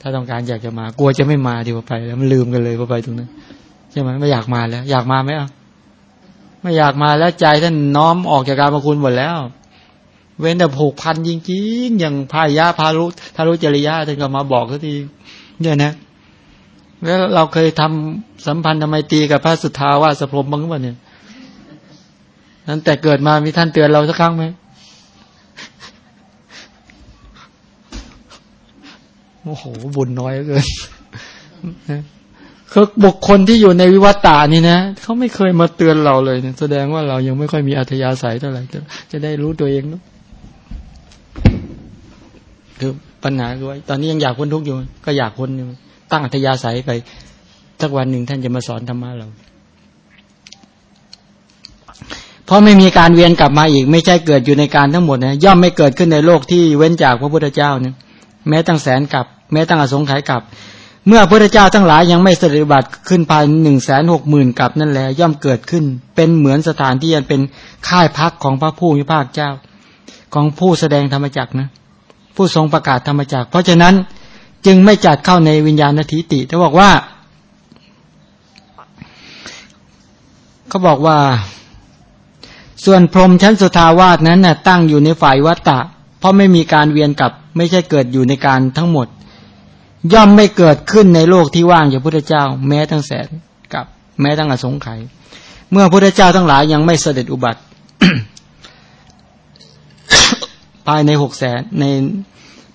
ถ้าต้องการอยากจะมา กลัวจะไม่มาดีกว่าไป แล้วมันลืมกันเลยพอไปตรงนั้นใช่ไหมไม่อยากมาแล้ว อยากมาไหมอะไม่อยากมาแล้วใจท่านน้อมออกจากการมาคุณหมดแล้ว เว้นแต่ผูกพันจริงๆ อย่างพายาพารุทารุจริยาท่านก็มาบอกสักทีเนี่ยนะแล้วเราเคยทำสัมพันธ์ทำไมตีกับพระสุทธาวาสพรมบ้างไหมเนี่ยนั้นแต่เกิดมามีท่านเตือนเราสักครั้งไหม โอ้โห บุญน้อยเกินคือบุคคลที่อยู่ในวิวัตานี่นะเขาไม่เคยมาเตือนเราเลยเนี่ยแสดงว่าเรายังไม่ค่อยมีอัธยาศัยเท่าไหร่จะได้รู้ตัวเองเนาะคือปัญหาคือว่าตอนนี้ยังอยากพ้นทุกข์อยู่ ก็อยากพ้นอยู่ตั้งอัธยาศัยไปสักวันหนึ่งท่านจะมาสอนธรรมะเรา เพราะไม่มีการเวียนกลับมาอีก ไม่ใช่เกิดอยู่ในการทั้งหมดนะย่อมไม่เกิดขึ้นในโลกที่เว้นจากพระพุทธเจ้าเนี่ย แม้ตั้งแสนกับ แม้ตั้งอสงไขยกับ เมื่อพระเจ้าทั้งหลายยังไม่สริบัติขึ้นภายหนึ่งแสนหกหมื่นกับนั่นแหละย่อมเกิดขึ้น เป็นเหมือนสถานที่ยันเป็นค่ายพักของพระผู้มีภาคเจ้า ของผู้แสดงธรรมจักนะ ผู้ทรงประกาศธรรมจักเพราะฉะนั้นจึงไม่จัดเข้าในวิญญาณทิติเขาบอกว่าเขาบอกว่า ส่วนพรมชั้นสุทาวาสนั้นน่ะตั้งอยู่ในฝ่ายวัตตะ เพราะไม่มีการเวียนกลับ ไม่ใช่เกิดอยู่ในการทั้งหมด ย่อมไม่เกิดขึ้นในโลกที่ว่างจากพระเจ้า แม้ทั้งแสนกับ แม้ทั้งอสงไขยเมื่อพระเจ้าทั้งหลายยังไม่เสด็จอุบัติ ภายในหกแสนใน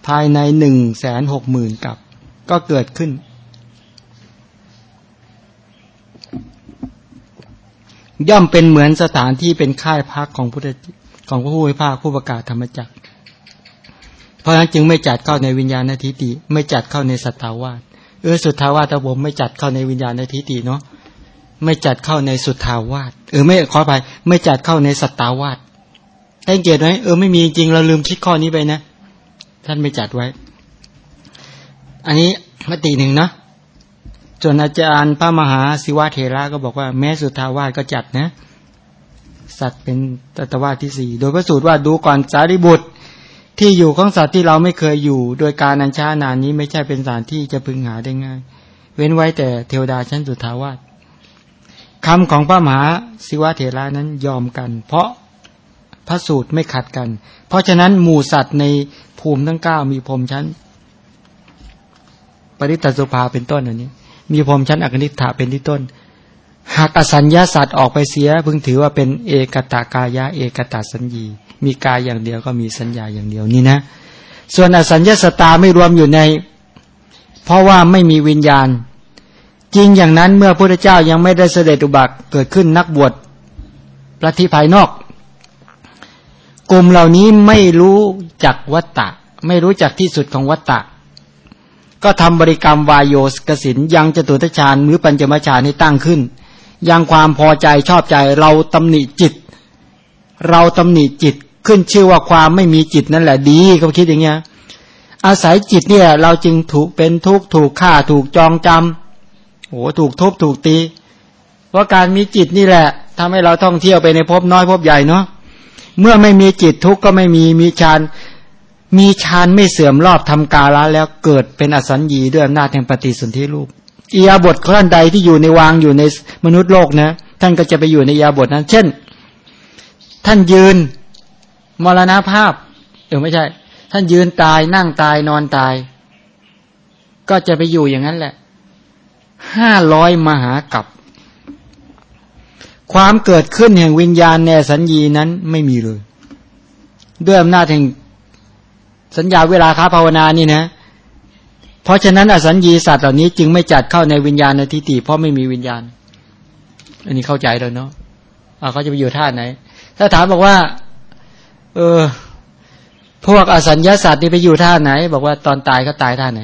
ภายในหนึ่งแสนหกหมื่นกับ ก็เกิดขึ้น ย่อมเป็นเหมือนสถานที่เป็นค่ายพักของพุทธของพระผู้ให้ภาคผู้ประกาศธรรมจักร เพราะฉะนั้นจึงไม่จัดเข้าในวิญญาณทิฏฐิไม่จัดเข้าในสัตวาสเออสุทธาวาสผมไม่จัดเข้าในวิญญาณทิฏฐิเนาะไม่จัดเข้าในสุทธาวาสเออไม่ขอไปไม่จัดเข้าในสัตวาสได้เกตไหมเออไม่มีจริงเราลืมคิดข้อนี้ไปนะ ท่านไม่จัดไว้ อันนี้มติหนึ่งนะจนอาจารย์พระมหาศิวะเทระก็บอกว่าแม้สุทาวาสก็จัดนะ สัตว์เป็นตตวาที่สี่โดยพระสูตรว่าดูก่อนสารีบุตร ที่อยู่ของสัตว์ที่เราไม่เคยอยู่ โดยการอัญชานานนี้ไม่ใช่เป็นสถานที่จะพึงหาได้ง่าย เว้นไว้แต่เทวดาชั้นสุทาวาสคำของพระมหาศิวะเทระนั้นยอมกัน เพราะพระสูตรไม่ขัดกัน เพราะฉะนั้นหมู่สัตว์ในภูมิทั้งเก้ามีพรมชั้น ปริตตสุภาเป็นต้นอันนี้ มีพรมชั้นอกนิฐาเป็นที่ต้น หากอสัญญาสัตว์ออกไปเสีย พึงถือว่าเป็นเอกตากายะเอกตาสัญญี มีกายอย่างเดียวก็มีสัญญาอย่างเดียวนี่นะ ส่วนอสัญญาสตาไม่รวมอยู่ใน เพราะว่าไม่มีวิญญาณ จริงอย่างนั้นเมื่อพระเจ้ายังไม่ได้เสด็จอุบัติเกิดขึ้นนักบวชประทิภายนอก กลุ่มเหล่านี้ไม่รู้จักวัตตะ ไม่รู้จักที่สุดของวัตตะ ก็ทำบริกรรมวายโยสกสินยังจตุตฌานหรือปัญจมฌานให้ตั้งขึ้น ยังความพอใจชอบใจ เราตำหนิจิต เราตำหนิจิตขึ้นชื่อว่าความไม่มีจิตนั่นแหละดีเขาคิดอย่างเงี้ยอาศัยจิตเนี่ย เราจึงถูกเป็นทุกข์ถูกฆ่าถูกจองจำโอ้ถูกทุบถูกตีเพราะการมีจิตนี่แหละทำให้เราท่องเที่ยวไปในภพน้อยภพใหญ่เนาะเมื่อไม่มีจิตทุกข์ก็ไม่มีมีฌานมีฌานไม่เสื่อมรอบทำกาละแล้วเกิดเป็นอสัญญีด้วยอำนาจแห่งปฏิสนธิรูป อียาบทท่านใดที่อยู่ในวางอยู่ในมนุษย์โลกนะ ท่านก็จะไปอยู่ในอียาบทนั้น เช่น ท่านยืนมรณภาพเออไม่ใช่ ท่านยืนตายนั่งตายนอนตาย ก็จะไปอยู่อย่างนั้นแหละห้าร้อยมหากับ ความเกิดขึ้นแห่งวิญญาณในสัญญีนั้นไม่มีเลย ด้วยอำนาจแห่งสัญญาเวลาค้าภาวนานี่นะ เพราะฉะนั้นอสัญญีสัตว์เหล่านี้จึงไม่จัดเข้าในวิญญาณในทิฏฐิเพราะไม่มีวิญญาณ อันนี้เข้าใจแล้วเนาะเขาจะไปอยู่ท่าไหน ถ้าถามบอกว่า เออ พวกอสัญญาสัตว์นี่ไปอยู่ท่าไหน บอกว่าตอนตายก็ตายท่าไหน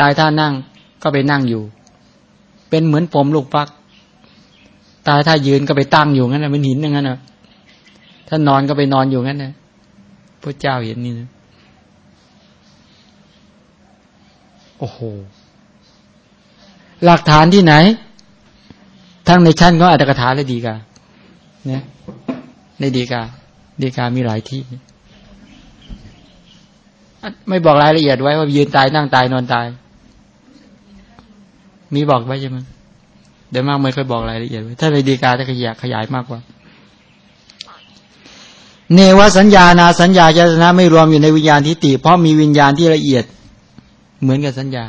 ตายท่านั่งก็ไปนั่งอยู่ เป็นเหมือนผมลูกฟัก ตายถ้ายืนก็ไปตั้งอยู่งั้นนะเป็นหินอย่างนั้นนะถ้านอนก็ไปนอนอยู่งั้นนะพระเจ้าเห็นนี่นะ โอ้โห หลักฐานที่ไหน ทั้งในชั้นก็อัตถกถาและดีกาเนี่ยในดีกา ดีกามีหลายที่ ไม่บอกรายละเอียดไว้ว่ายืนตายนั่งตายนอนตาย มีบอกไว้ใช่ไหมเดี๋ยวมากไม่เคยบอกรายละเอียดถ้าในดีกาจะขยายขยายมากกว่า เนวสัญญานาสัญญาจตนะไม่รวมอยู่ในวิญญาณทิฏฐิเพราะมีวิญญาณที่ละเอียด เหมือนกับสัญญา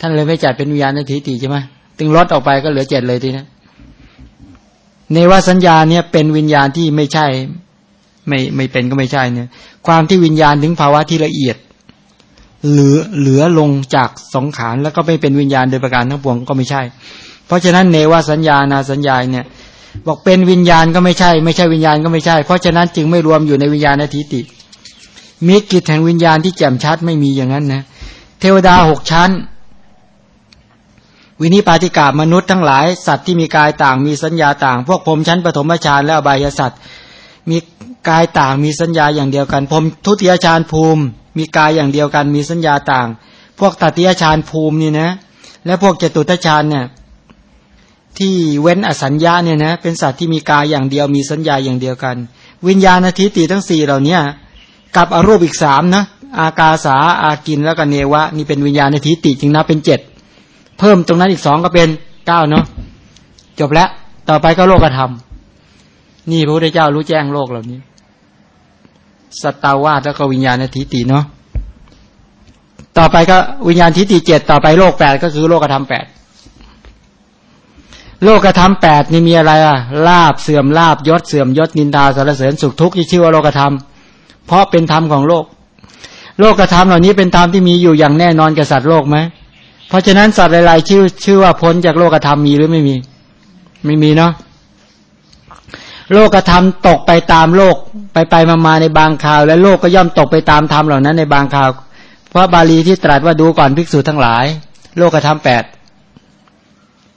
ท่านเลยไม่จัดเป็นวิญญาณในทิฏฐิใช่ไหมตึงลดออกไปก็เหลือเจ็ดเลยทีนะเนวาสัญญาเนี่ยเป็นวิญญาณที่ไม่ใช่ ไม่ไม่เป็นก็ไม่ใช่เนี่ย ความที่วิญญาณถึงภาวะที่ละเอียด เหลือเหลือลงจากสองขานแล้วก็ไม่เป็นวิญญาณโดยประการทั้งปวงก็ไม่ใช่ เพราะฉะนั้นเนวสัญญานาสัญญาเนี่ย บอกเป็นวิญญาณก็ไม่ใช่ ไม่ใช่วิญญาณก็ไม่ใช่ เพราะฉะนั้นจึงไม่รวมอยู่ในวิญญาณทิฏฐิมีกิจแห่งวิญญาณที่แจ่มชัดไม่มีอย่างนั้นนะเเทวดาหกชั้น วินิปาติกามนุษย์ทั้งหลาย สัตว์ที่มีกายต่างมีสัญญาต่าง พวกพรมชั้นปฐมฌานและอบายสัตว์มีกายต่างมีสัญญาอย่างเดียวกันพรมทุติยฌานภูมิ มีกายอย่างเดียวกันมีสัญญาต่าง พวกตัติยฌานภูมินี่นะ และพวกเจตุตฌานเนี่ยที่เว้นอสัญญาเนี่ยนะเป็นสัตว์ที่มีกายอย่างเดียวมีสัญญาอย่างเดียวกัน วิญญาณทิฏฐิทั้งสี่เหล่านี้กับอรูปอีกสามนะ อากาสาอากินแล้วก็เนวะ นี่เป็นวิญญาณในทิฏฐิจึงนับเป็นเจ็ดเพิ่มตรงนั้นอีกสองก็เป็นเก้าเนาะจบแล้วต่อไปก็โลกธรรม นี่พระพุทธเจ้ารู้แจ้งโลกเหล่านี้สตาวาสแล้วก็วิญญาณทิฏฐิเนาะต่อไปก็วิญญาณทิฏฐิเจ็ดต่อไปโลกแปดก็คือโลกธรรมแปดโลกธรรมแปดนี่มีอะไรอะลาบเสื่อมลาบยศเสื่อมยศนินทาสารเสริญสุขทุกข์ที่ชื่อว่าโลกธรรม เพราะเป็นธรรมของโลก โลกธรรมเหล่านี้เป็นธรรมที่มีอยู่อย่างแน่นอนกับสัตว์โลกไหมเพราะฉะนั้นสัตว์หลายๆชื่อชื่อว่าพ้นจากโลกธรรมมีหรือไม่มี ไม่มีเนาะโลกธรรมตกไปตามโลกไปไปมามาในบางข่าว และโลกก็ย่อมตกไปตามธรรมเหล่านั้นในบางข่าวเพราะบาลีที่ตรัสว่าดูก่อนภิกษุทั้งหลาย โลกธรรมแปด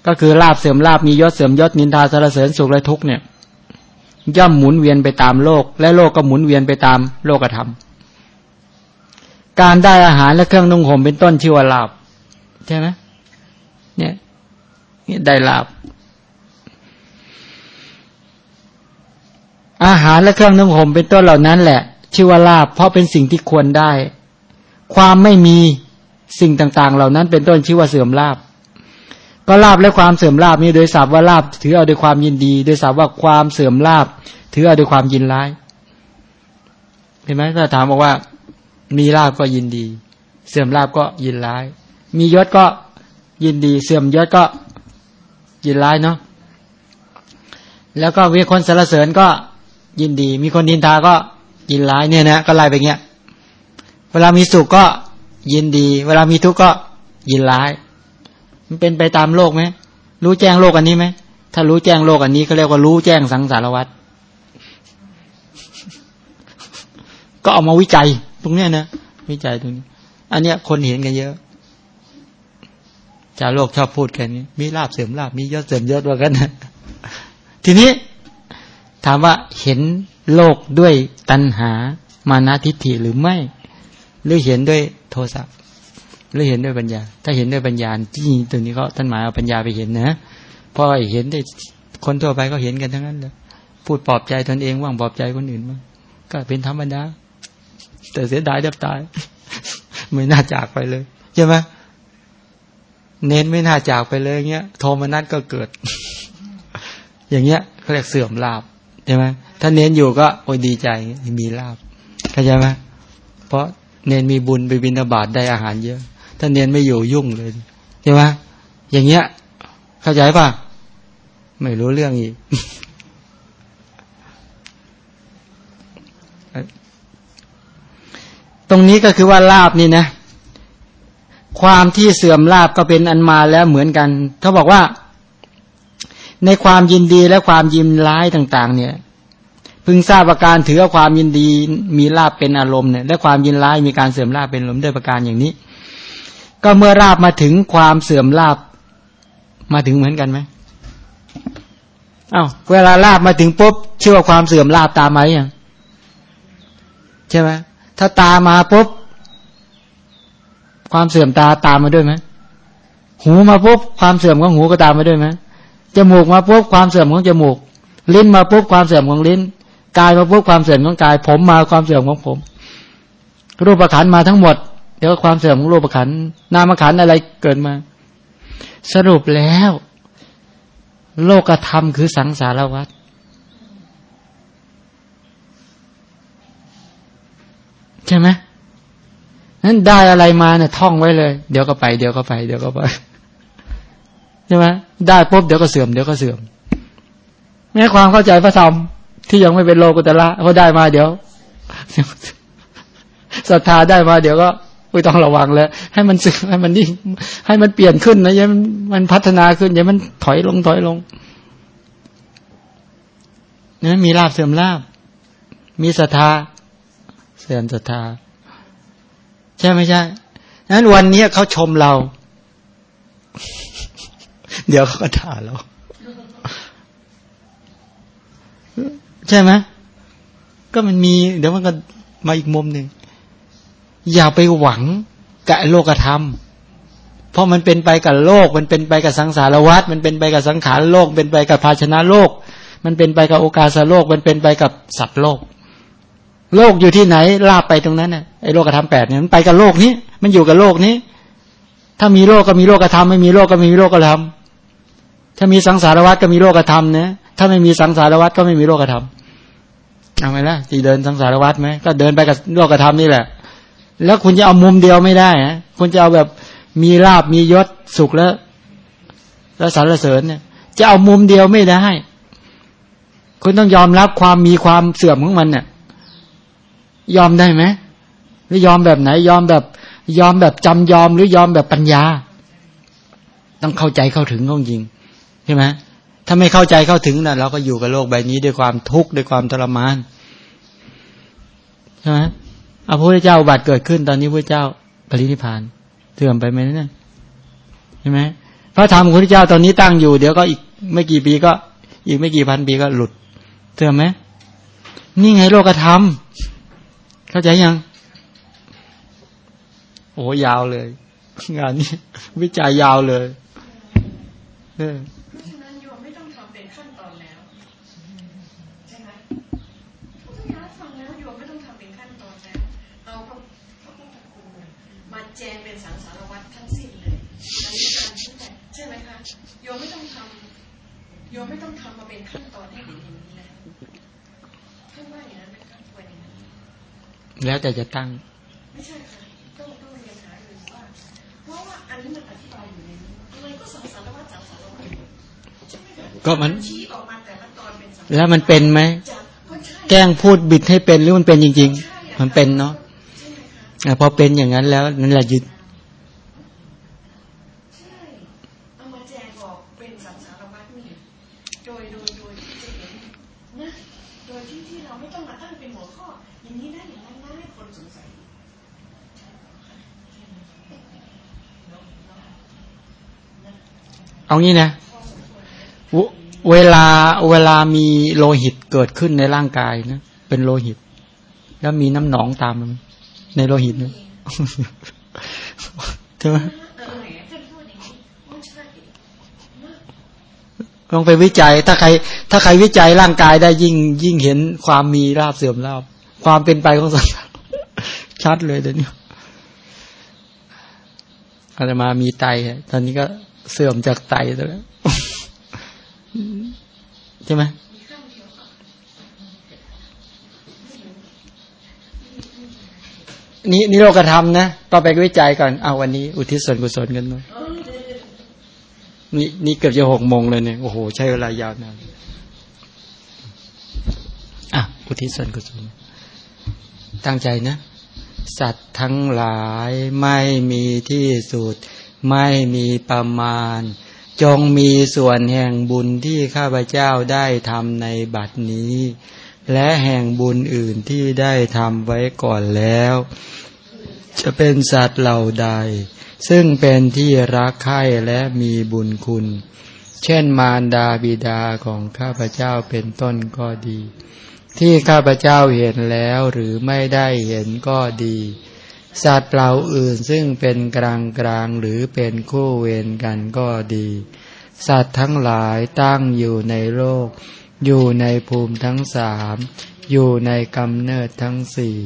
ก็คือลาบเสื่อมลาบมียศเสื่อมยศนินทาสารเสริญสุขและทุกเนี่ยย่อมหมุนเวียนไปตามโลก และโลกก็หมุนเวียนไปตามโลกธรรม การได้อาหารและเครื่องนุ่งห่มเป็นต้นชื่อว่าลาบใช่ไหมเนี่ยได้ลาบ อาหารและเครื่องนุ่งห่มเป็นต้นเหล่านั้นแหละ ชื่อว่าลาบ เพราะเป็นสิ่งที่ควรได้ ความไม่มีสิ่งต่างๆ เหล่านั้น เป็นต้นชื่อว่าเสื่อมลาบ ก็ลาบและความเสื่อมลาบนี้โดยศัพท์ว่าลาบ ถือเอาด้วยความยินดี โดยศัพท์ว่าความเสื่อมลาบ ถือเอาด้วยความยินร้ายเห็นไหมถ้าถามบอกว่า มีลาบก็ยินดี เสื่อมลาบก็ยินร้าย มียศก็ยินดี เสื่อมยศก็ยินร้ายเนาะแล้วก็มีคนสรรเสริญก็ยินดี มีคนดินทาก็ยินร้ายเนี่ยนะก็ไล่ไปเงี้ย เวลามีสุขก็ยินดี เวลามีทุกข์ก็ยินร้าย มันเป็นไปตามโลกไหมรู้แจ้งโลกอันนี้ไหมถ้ารู้แจ้งโลกอันนี้ก็เรียกว่ารู้แจ้งสังสารวัตรก็เอามาวิจัย ตรงเนี้ยนะวิจัยตรงนี้ อันเนี้ยคนเห็นกันเยอะชาวโลกชอบพูดแค่นี้ มีลาบเสริมลาบมียศเสริมยศว่ากันนะทีนี้ ถามว่าเห็นโลกด้วยตัณหามานาทิฏฐิหรือไม่ หรือเห็นด้วยโทสะหรือเห็นด้วยปัญญา ถ้าเห็นด้วยปัญญาจริงตัวนี้เขาท่านหมายเอาปัญญาไปเห็นนะเพราะเห็นได้คนทั่วไปก็เห็นกันทั้งนั้นเลยพูดปลอบใจตนเองว่างปลอบใจคนอื่นบ้างก็เป็นธรรมดา แต่เสียดายแทบตาย ไม่น่าจากไปเลย ใช่ไหมเน้นไม่น่าจากไปเลยเงี้ยโทมนัสก็เกิด อย่างเงี้ยเขาเรียกเสื่อมลาบใช่ไหมถ้าเน้นอยู่ก็โอ้ยดีใจมีลาบเข้าใจไหมเพราะเน้นมีบุญไปบินาบาตได้อาหารเยอะ ถ้าเนียนไม่อยู่ยุ่งเลยใช่ไหมอย่างเงี้ย เข้าใจป่ะ ไม่รู้เรื่องอีก ตรงนี้ก็คือว่าลาบนี่นะ ความที่เสื่อมลาบก็เป็นอันมาแล้วเหมือนกันเขาบอกว่า ในความยินดีและความยินร้ายต่าง ๆ เนี่ยพึงทราบประการถือความยินดีมีลาบเป็นอารมณ์เนี่ยและความยินร้ายมีการเสื่อมลาบเป็นอารมณ์ด้วยประการอย่างนี้ ก็เมื่อราบมาถึงความเสื่อมลาบมาถึงเหมือนกันไหมอา้าวเวลาลาบมาถึงปุ๊บเชื่อว่าความเสื่อมลาบตามมาอย่างใช่ไหม ถ้าตามาปุ๊บความเสื่อมตาตามมาด้วยไหมหูมาปุ๊บความเสื่อมของหูก็ตามมาด้วยไหมจมูกมาปุ๊บความเสื่อมของจมูก ลิ้นมาปุ๊บความเสื่อมของลิ้นกายมาปุ๊บความเสื่อมของกาย ผมมาความเสื่อมของผม รูปขันมาทั้งหมด เดี๋ยวความเสื่อมของรูปขันนามขันอะไรเกิดมา สรุปแล้ว โลกธรรมคือสังสารวัฏ ใช่ไหมนั้นได้อะไรมาเนี่ยท่องไว้เลย เดี๋ยวก็ไปเดี๋ยวก็ไปเดี๋ยวก็ไปใช่ไหมได้ปุ๊บเดี๋ยวก็เสื่อมเดี๋ยวก็เสื่อมแม้ความเข้าใจพระธรรมที่ยังไม่เป็นโลกุตละเขาได้มาเดี๋ยวศรัทธาได้มาเดี๋ยวก็ไม่ต้องระวังแล้ว ให้มันสึกให้มันนิ่งให้มันเปลี่ยนขึ้นนะยังมันพัฒนาขึ้นอย่ามันถอยลงถอยลงนั้นมีลาบเสื่อมลาบ มีศรัทธา เสื่อมศรัทธา ใช่ไม่ใช่นั้นวันนี้เขาชมเรา เดี๋ยวเขาก็ด่าเรา ใช่ไหมก็มันมี เดี๋ยวมันก็มาอีกมุมหนึ่ง อย่าไปหวังกับโลกธรรม เพราะมันเป็นไปกับโลก มันเป็นไปกับสังสารวัฏมันเป็นไปกับสังขารโลก เป็นไปกับภาชนะโลก มันเป็นไปกับโอกาสโลก มันเป็นไปกับสัตว์โลก โลกอยู่ที่ไหน ลาบไปตรงนั้นน่ะไอ้โลกธรรมแปดเนี่ยมันไปกับโลกนี้ มันอยู่กับโลกนี้ ถ้ามีโลกก็มีโลกธรรมไม่มีโลกก็ไม่มีโลกธรรมถ้ามีสังสารวัฏก็มีโลกธรรมนะถ้าไม่มีสังสารวัฏก็ไม่มีโลกธรรมเอาไหมล่ะจีเดินสังสารวัฏไหมก็เดินไปกับโลกธรรมนี่แหละ แล้วคุณจะเอามุมเดียวไม่ได้นะคุณจะเอาแบบมีลาบมียศสุขแล้ว แล้วสารเสริญเนี่ย จะเอามุมเดียวไม่ได้ คุณต้องยอมรับความมีความเสื่อมของมันเนี่ย ยอมได้ไหมหรือยอมแบบไหน ยอมแบบยอมแบบจำยอมหรือยอมแบบปัญญา ต้องเข้าใจเข้าถึงองจริงใช่ไหมถ้าไม่เข้าใจเข้าถึงนะเราก็อยู่กับโลกใบนี้ด้วยความทุกข์ด้วยความทรมานใช่ไหมเอาพระพุทธเจ้าบัตรเกิดขึ้น ตอนนี้พระเจ้าปรินิพานเสื่อมไปไหมนั่นใช่ไหมพระธรรมพระพุทธเจ้าตอนนี้ตั้งอยู่เดี๋ยวก็อีกไม่กี่ปีก็ อีกไม่กี่พันปีก็หลุดเสื่อมไหมนี่ไงโลกธรรม เข้าใจยัง โอ้ยาวเลย งานนี้วิจัยยาวเลยเออแจงเป็นสังสารวัตรทั้งสิ้นเลยอันนี้การใช่ไหมคะ โยมไม่ต้องทำโยมไม่ต้องทำมาเป็นขั้นตอนให้เห็นอย่างนี้แล้วท่านว่าอย่างนั้นไหมคะควรอย่างนั้น แล้วแต่จะตั้ง ไม่ใช่ค่ะต้องต้องเรียนหาดูว่าเพราะว่าอันนี้มันอธิบายอยู่ในนี้อะไรก็สังสารวัตรสังสารวัตรใช่ไหมคะก็มันชี้ออกมาแต่ละตอนเป็นสังแล้วมันเป็นไหมแกล้งพูดบิดให้เป็นหรือมันเป็นจริง ๆ มันเป็นเนาะพอเป็นอย่างนั้นแล้วนั่นแหละยึด เอางี้นะ เวลาเวลามีโลหิตเกิดขึ้นในร่างกายนะเป็นโลหิต แล้วมีน้ำหนองตามมันในโลหิตนะใช่ไหมลองไปวิจัย ถ้าใคร ถ้าใครวิจัยร่างกายได้ยิ่งยิ่งเห็นความมีราบเสื่อมราบ ความเป็นไปของสังขารชัดเลยเดี๋ยวนี้อาตมามีไตตอนนี้ก็ เสื่อมจากไตแล้วใช่ไหมนี่นี่โลกธรรมนะก็ไปวิจัยก่อนเอาวันนี้ อุทิศส่วนกุศลกันหน่อยนี่นี่เกือบจะหกโมงเลยเนี่ยโอ้โหใช้เวลายาวนานอะอุทิศส่วนกุศลตั้งใจนะ สัตว์ทั้งหลายไม่มีที่สุด ไม่มีประมาณ จงมีส่วนแห่งบุญที่ข้าพเจ้าได้ทำในบัดนี้ และแห่งบุญอื่นที่ได้ทำไว้ก่อนแล้ว จะเป็นสัตว์เหล่าใด ซึ่งเป็นที่รักใคร่และมีบุญคุณ เช่นมารดาบิดาของข้าพเจ้าเป็นต้นก็ดี ที่ข้าพเจ้าเห็นแล้วหรือไม่ได้เห็นก็ดี สัตว์เหล่าอื่นซึ่งเป็นกลางกลางหรือเป็นคู่เวรกันก็ดี สัตว์ทั้งหลายตั้งอยู่ในโลก อยู่ในภูมิทั้งสามอยู่ในกำเนิดทั้งสี่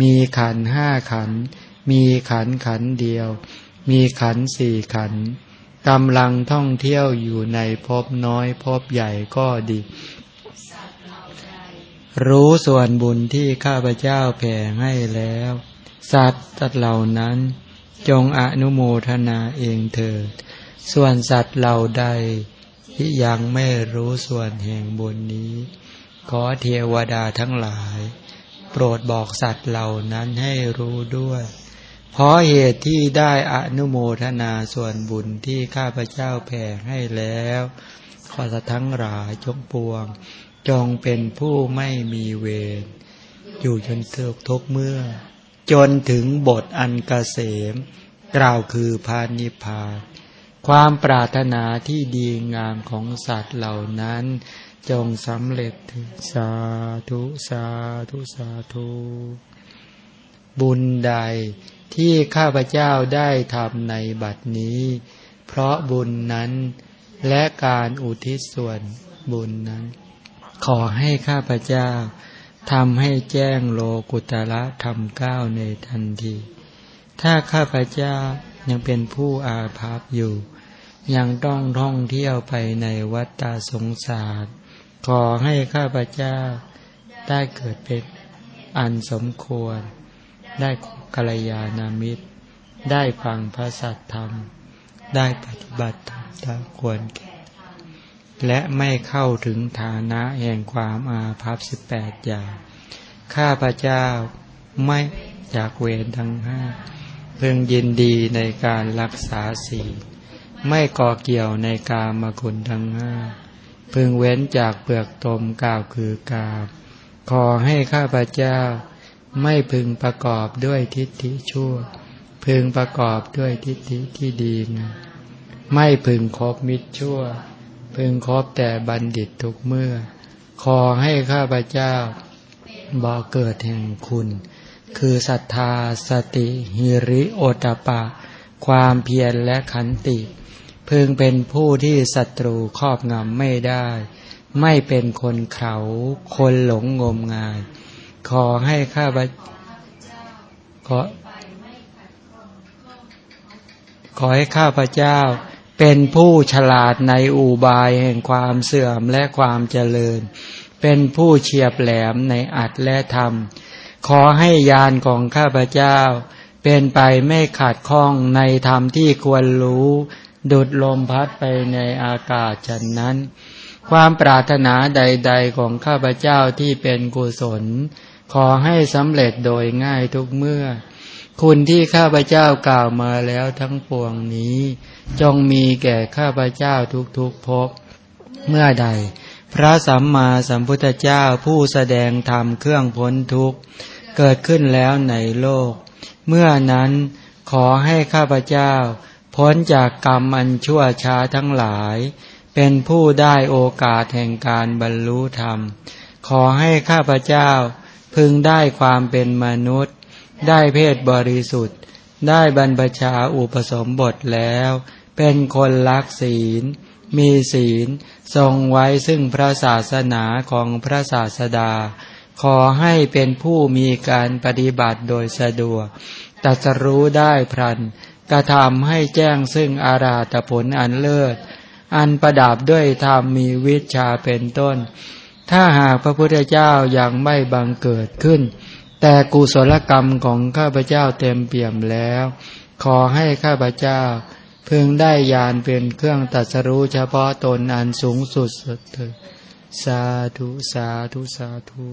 มีขันห้าขัน มีขันขันเดียว มีขันสี่ขันกำลังท่องเที่ยวอยู่ในภพน้อยภพใหญ่ก็ดี รู้ส่วนบุญที่ข้าพเจ้าแผ่ให้แล้ว สัตว์สัตว์เหล่านั้น จงอนุโมทนาเองเถิด ส่วนสัตว์เหล่าใดที่ยังไม่รู้ส่วนแห่งบุญนี้ ขอเทวดาทั้งหลาย โปรดบอกสัตว์เหล่านั้นให้รู้ด้วย เพราะเหตุที่ได้อนุโมทนาส่วนบุญที่ข้าพเจ้าแผ่ให้แล้ว ขอสัตว์ทั้งหลายจงปวง จงเป็นผู้ไม่มีเวรอยู่จนเทุกทุกเมื่อ จนถึงบทอันกเกษม กล่าวคือพานิพาความปรารถนาที่ดีงามของสัตว์เหล่านั้น จงสำเร็จถึงสาธุสาธุสาธุบุญใดที่ข้าพเจ้าได้ทำในบัดนี้ เพราะบุญนั้นและการอุทิศส่วนบุญนั้น ขอให้ข้าพเจ้า ทำให้แจ้งโลกุตระทำก้าวในทันที ถ้าข้าพเจ้ายังเป็นผู้อาภัพอยู่ ยังต้องท่องเที่ยวไปในวัฏฏสงสาร ขอให้ข้าพเจ้าได้เกิดเป็นอันสมควร ได้กัลยาณมิตร ได้ฟังพระสัทธรรม ได้ปฏิบัติธรรมตามควรแก่ และไม่เข้าถึงฐานะแห่งความอาภัพสิบแปดอย่าง ข้าพระเจ้าไม่อยากเวรทั้งห้าเพิ่งยินดีในการรักษาสีไม่ก่อเกี่ยวในกามคุณทั้งห้าพึงเว้นจากเปลือกตมกล่าวคือกาบขอให้ข้าพเจ้า ไม่พึงประกอบด้วยทิฏฐิชั่ว พึงประกอบด้วยทิฏฐิที่ดีนะไม่พึงคบมิตรชั่ว พึงคบแต่บัณฑิตทุกเมื่อ ขอให้ข้าพเจ้าบ่เกิดแห่งคุณ คือศรัทธาสติหิริโอตปะ ความเพียรและขันติ พึงเป็นผู้ที่ศัตรูครอบงำไม่ได้ ไม่เป็นคนเขาคนหลงงมงาย ขอให้ข้าพเจ้าขอขอให้ข้าพเจ้า เป็นผู้ฉลาดในอุบายแห่งความเสื่อมและความเจริญ เป็นผู้เฉียบแหลมในอัดและธรรม ขอให้ยานของข้าพเจ้า เป็นไปไม่ขาดข้องในธรรมที่ควรรู้ ดุดลมพัดไปในอากาศฉันนั้น ความปรารถนาใด ๆของข้าพเจ้าที่เป็นกุศล ขอให้สำเร็จโดยง่ายทุกเมื่อ คุณที่ข้าพเจ้ากล่าวมาแล้วทั้งปวงนี้ จงมีแก่ข้าพเจ้าทุกๆภพเมื่อใด พระสัมมาสัมพุทธเจ้าผู้แสดงธรรมเครื่องพ้นทุกข์ เกิดขึ้นแล้วในโลก เมื่อนั้นขอให้ข้าพเจ้า พ้นจากกรรมอันชั่วช้าทั้งหลาย เป็นผู้ได้โอกาสแห่งการบรรลุธรรม ขอให้ข้าพเจ้าพึงได้ความเป็นมนุษย์ ได้เพศบริสุทธิ์ ได้บรรพชาอุปสมบทแล้ว เป็นคนรักศีล มีศีล ทรงไว้ซึ่งพระศาสนาของพระศาสดา ขอให้เป็นผู้มีการปฏิบัติโดยสะดวกตัสรู้ได้พรันกระทำให้แจ้งซึ่งอาราตผลอันเลิศ อันประดับด้วยธรรมมีวิชาเป็นต้น ถ้าหากพระพุทธเจ้ายังไม่บังเกิดขึ้น แต่กุศลกรรมของข้าพเจ้าเต็มเปี่ยมแล้ว ขอให้ข้าพเจ้าพึงได้ยานเป็นเครื่องตัดสรู้เฉพาะตนอันสูงสุดเถิดสาธุ สาธุ สาธุ